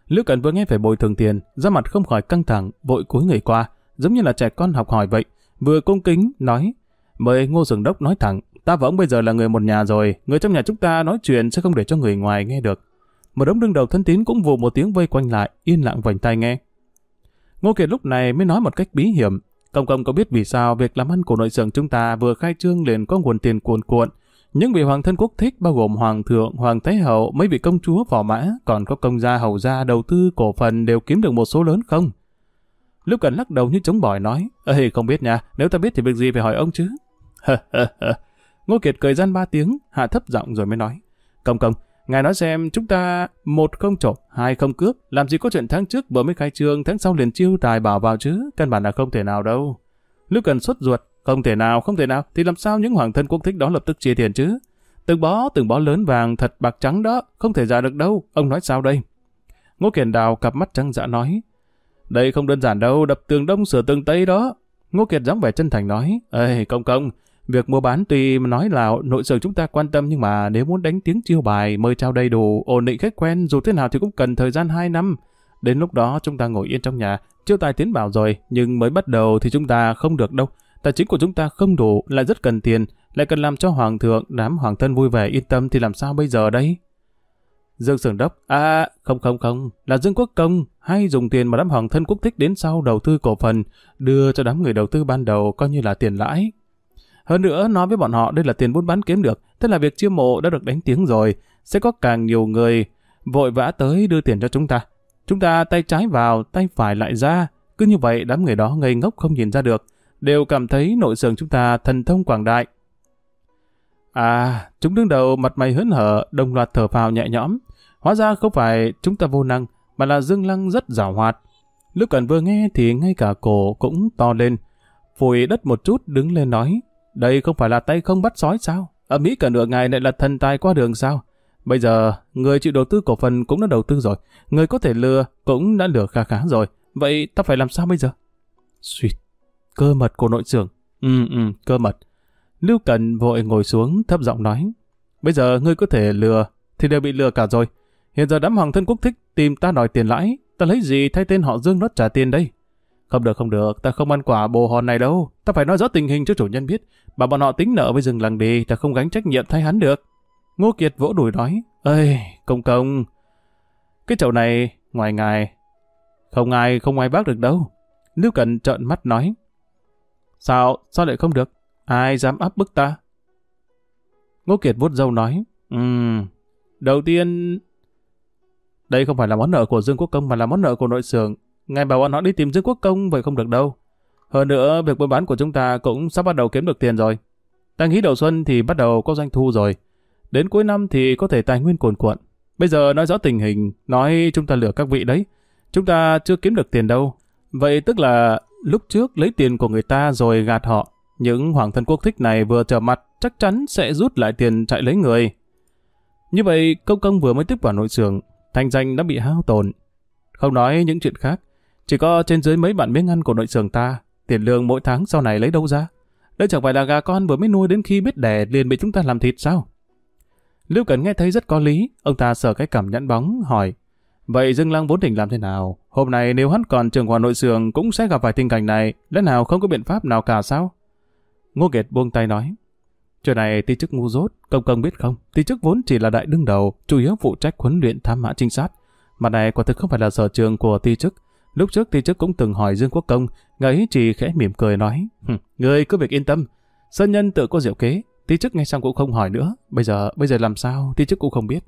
Lưu Cẩn vừa nghe phải bồi thường tiền, ra mặt không khỏi căng thẳng, vội cúi người qua, giống như là trẻ con học hỏi vậy, vừa cung kính, nói, mời Ngô dường Đốc nói thẳng, ta và ông bây giờ là người một nhà rồi, người trong nhà chúng ta nói chuyện sẽ không để cho người ngoài nghe được. Một đống đương đầu thân tín cũng vù một tiếng vây quanh lại, yên lặng vành tai nghe. Ngô Kiệt lúc này mới nói một cách bí hiểm, Công công có biết vì sao việc làm ăn của nội sưởng chúng ta vừa khai trương liền có nguồn tiền cuồn cuộn. Những vị hoàng thân quốc thích bao gồm hoàng thượng, hoàng thái hậu, mấy vị công chúa phò mã, còn có công gia hầu gia đầu tư cổ phần đều kiếm được một số lớn không? Lúc cần lắc đầu như chống bỏi nói, Ê không biết nha, nếu ta biết thì việc gì phải hỏi ông chứ? Ngô Kiệt cười gian ba tiếng, hạ thấp giọng rồi mới nói, Công công, ngài nói xem chúng ta một không trộm, hai không cướp, làm gì có chuyện tháng trước vừa mới khai trương, tháng sau liền chiêu tài bảo vào chứ, căn bản là không thể nào đâu. Lúc cần xuất ruột, không thể nào, không thể nào, thì làm sao những hoàng thân quốc thích đó lập tức chia tiền chứ? Từng bó, từng bó lớn vàng thật bạc trắng đó, không thể giả được đâu, ông nói sao đây? Ngô Kiền Đào cặp mắt trắng dã nói, đây không đơn giản đâu, đập tường đông sửa tường tây đó. Ngô Kiệt dáng vẻ chân thành nói, Ê, công công, việc mua bán tuy nói là nội sự chúng ta quan tâm nhưng mà nếu muốn đánh tiếng chiêu bài, mời trao đầy đủ, ổn định khách quen, dù thế nào thì cũng cần thời gian 2 năm. Đến lúc đó chúng ta ngồi yên trong nhà, chiêu tài tiến bảo rồi, nhưng mới bắt đầu thì chúng ta không được đâu. Tài chính của chúng ta không đủ, lại rất cần tiền, lại cần làm cho hoàng thượng, đám hoàng thân vui vẻ yên tâm thì làm sao bây giờ đây? Dương Sưởng Đốc, à, không không không, là Dương Quốc Công, hay dùng tiền mà đám hoàng thân quốc thích đến sau đầu tư cổ phần, đưa cho đám người đầu tư ban đầu coi như là tiền lãi. Hơn nữa, nói với bọn họ đây là tiền buôn bán kiếm được, tức là việc chiêu mộ đã được đánh tiếng rồi, sẽ có càng nhiều người vội vã tới đưa tiền cho chúng ta. Chúng ta tay trái vào, tay phải lại ra, cứ như vậy đám người đó ngây ngốc không nhìn ra được, đều cảm thấy nội sườn chúng ta thần thông quảng đại. À, chúng đứng đầu mặt mày hớn hở, đồng loạt thở phào nhẹ nhõm. Hóa ra không phải chúng ta vô năng, mà là Dương Lăng rất giảo hoạt. Lúc cần vừa nghe thì ngay cả cổ cũng to lên. Phủi đất một chút đứng lên nói, đây không phải là tay không bắt sói sao? Ở Mỹ cả nửa ngày lại là thần tài qua đường sao? Bây giờ, người chịu đầu tư cổ phần cũng đã đầu tư rồi. Người có thể lừa cũng đã lừa khá khá rồi. Vậy ta phải làm sao bây giờ? Xuyệt, cơ mật của nội trưởng. Ừ, ừ, cơ mật. Lưu Cần vội ngồi xuống thấp giọng nói. Bây giờ ngươi có thể lừa, thì đều bị lừa cả rồi. Hiện giờ đám hoàng thân quốc thích tìm ta đòi tiền lãi. Ta lấy gì thay tên họ Dương nó trả tiền đây? Không được không được, ta không ăn quả bồ hòn này đâu. Ta phải nói rõ tình hình cho chủ nhân biết. Bà bọn họ tính nợ với rừng làng đi, ta không gánh trách nhiệm thay hắn được. Ngô Kiệt vỗ đùi nói, ơi, công công. Cái chậu này, ngoài ngài, không ai không ai bác được đâu. Lưu Cần trợn mắt nói, sao, sao lại không được? Ai dám áp bức ta? Ngô Kiệt vuốt râu nói, ừm, đầu tiên, đây không phải là món nợ của Dương Quốc Công mà là món nợ của nội sưởng Ngài bảo bọn họ đi tìm Dương Quốc Công vậy không được đâu. Hơn nữa, việc buôn bán của chúng ta cũng sắp bắt đầu kiếm được tiền rồi. Ta nghĩ đầu xuân thì bắt đầu có doanh thu rồi. Đến cuối năm thì có thể tài nguyên cuồn cuộn. Bây giờ nói rõ tình hình, nói chúng ta lừa các vị đấy. Chúng ta chưa kiếm được tiền đâu. Vậy tức là lúc trước lấy tiền của người ta rồi gạt họ. Những hoàng thân quốc thích này vừa trở mặt chắc chắn sẽ rút lại tiền chạy lấy người. Như vậy, công công vừa mới tiếp vào nội xưởng, thành danh đã bị hao tổn. Không nói những chuyện khác, chỉ có trên dưới mấy bạn miếng ăn của nội xưởng ta, tiền lương mỗi tháng sau này lấy đâu ra? Đây chẳng phải là gà con vừa mới nuôi đến khi biết đẻ liền bị chúng ta làm thịt sao? Lưu Cần nghe thấy rất có lý, ông ta sợ cái cảm nhẫn bóng, hỏi. Vậy Dương Lăng vốn định làm thế nào? Hôm nay nếu hắn còn trường hòa nội sường cũng sẽ gặp phải tình cảnh này, lẽ nào không có biện pháp nào cả sao? Ngô Kiệt buông tay nói. Chuyện này ti chức ngu dốt, công công biết không? Ti chức vốn chỉ là đại đương đầu, chủ yếu phụ trách huấn luyện tham mã trinh sát. Mà này quả thực không phải là sở trường của ti chức. Lúc trước ti chức cũng từng hỏi Dương Quốc Công, ngài ấy chỉ khẽ mỉm cười nói. Người cứ việc yên tâm, Sơn Nhân tự có diệu kế, ti chức nghe xong cũng không hỏi nữa. Bây giờ, bây giờ làm sao, ti chức cũng không biết.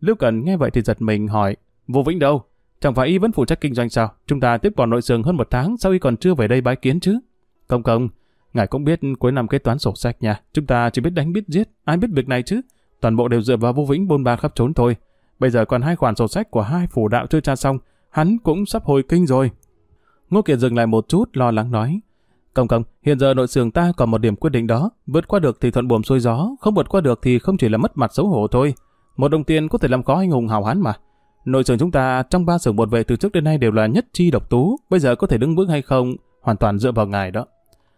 Lưu Cần nghe vậy thì giật mình hỏi, Vô Vĩnh đâu? Chẳng phải y vẫn phụ trách kinh doanh sao? Chúng ta tiếp quản nội sường hơn một tháng, sao y còn chưa về đây bái kiến chứ? Công công, ngài cũng biết cuối năm kế toán sổ sách nha. Chúng ta chỉ biết đánh biết giết, ai biết việc này chứ? Toàn bộ đều dựa vào Vô Vĩnh bôn ba khắp trốn thôi. Bây giờ còn hai khoản sổ sách của hai phủ đạo chưa tra xong, hắn cũng sắp hồi kinh rồi. Ngô Kiệt dừng lại một chút, lo lắng nói. Công công, hiện giờ nội sường ta còn một điểm quyết định đó. Vượt qua được thì thuận buồm xuôi gió, không vượt qua được thì không chỉ là mất mặt xấu hổ thôi. Một đồng tiền có thể làm có anh hùng hào hán mà. Nội sường chúng ta trong ba sưởng một vệ từ trước đến nay đều là nhất chi độc tú, bây giờ có thể đứng vững hay không, hoàn toàn dựa vào ngài đó.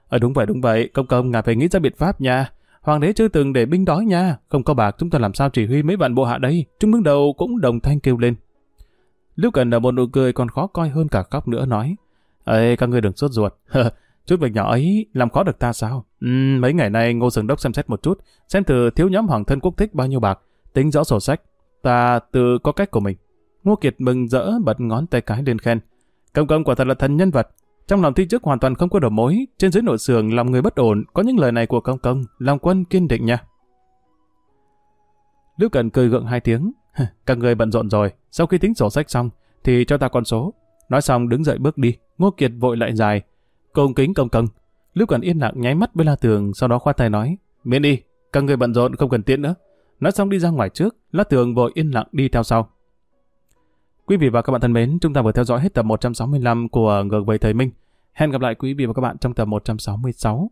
Ờ đúng vậy đúng vậy, công công ngài phải nghĩ ra biện pháp nha. Hoàng đế chưa từng để binh đói nha, không có bạc chúng ta làm sao chỉ huy mấy vạn bộ hạ đây. Chúng đứng đầu cũng đồng thanh kêu lên. Lưu Cần là một nụ cười còn khó coi hơn cả khóc nữa nói. Ê, các ngươi đừng sốt ruột. chút việc nhỏ ấy làm khó được ta sao? Uhm, mấy ngày nay Ngô Sừng Đốc xem xét một chút, xem từ thiếu nhóm hoàng thân quốc thích bao nhiêu bạc, tính rõ sổ sách. Ta tự có cách của mình. Ngô Kiệt mừng rỡ bật ngón tay cái lên khen. Công công quả thật là thần nhân vật. Trong lòng thi chức hoàn toàn không có đầu mối, trên dưới nội sườn lòng người bất ổn, có những lời này của công công, lòng quân kiên định nha. Lưu Cần cười gượng hai tiếng. Các người bận rộn rồi, sau khi tính sổ sách xong, thì cho ta con số. Nói xong đứng dậy bước đi, Ngô Kiệt vội lại dài. Công kính công công. Lưu Cần yên lặng nháy mắt với La Tường, sau đó khoa tay nói. Miễn đi, các người bận rộn không cần tiễn nữa. Nói xong đi ra ngoài trước, La Tường vội yên lặng đi theo sau. Quý vị và các bạn thân mến, chúng ta vừa theo dõi hết tập 165 của Ngược về Thời Minh. Hẹn gặp lại quý vị và các bạn trong tập 166.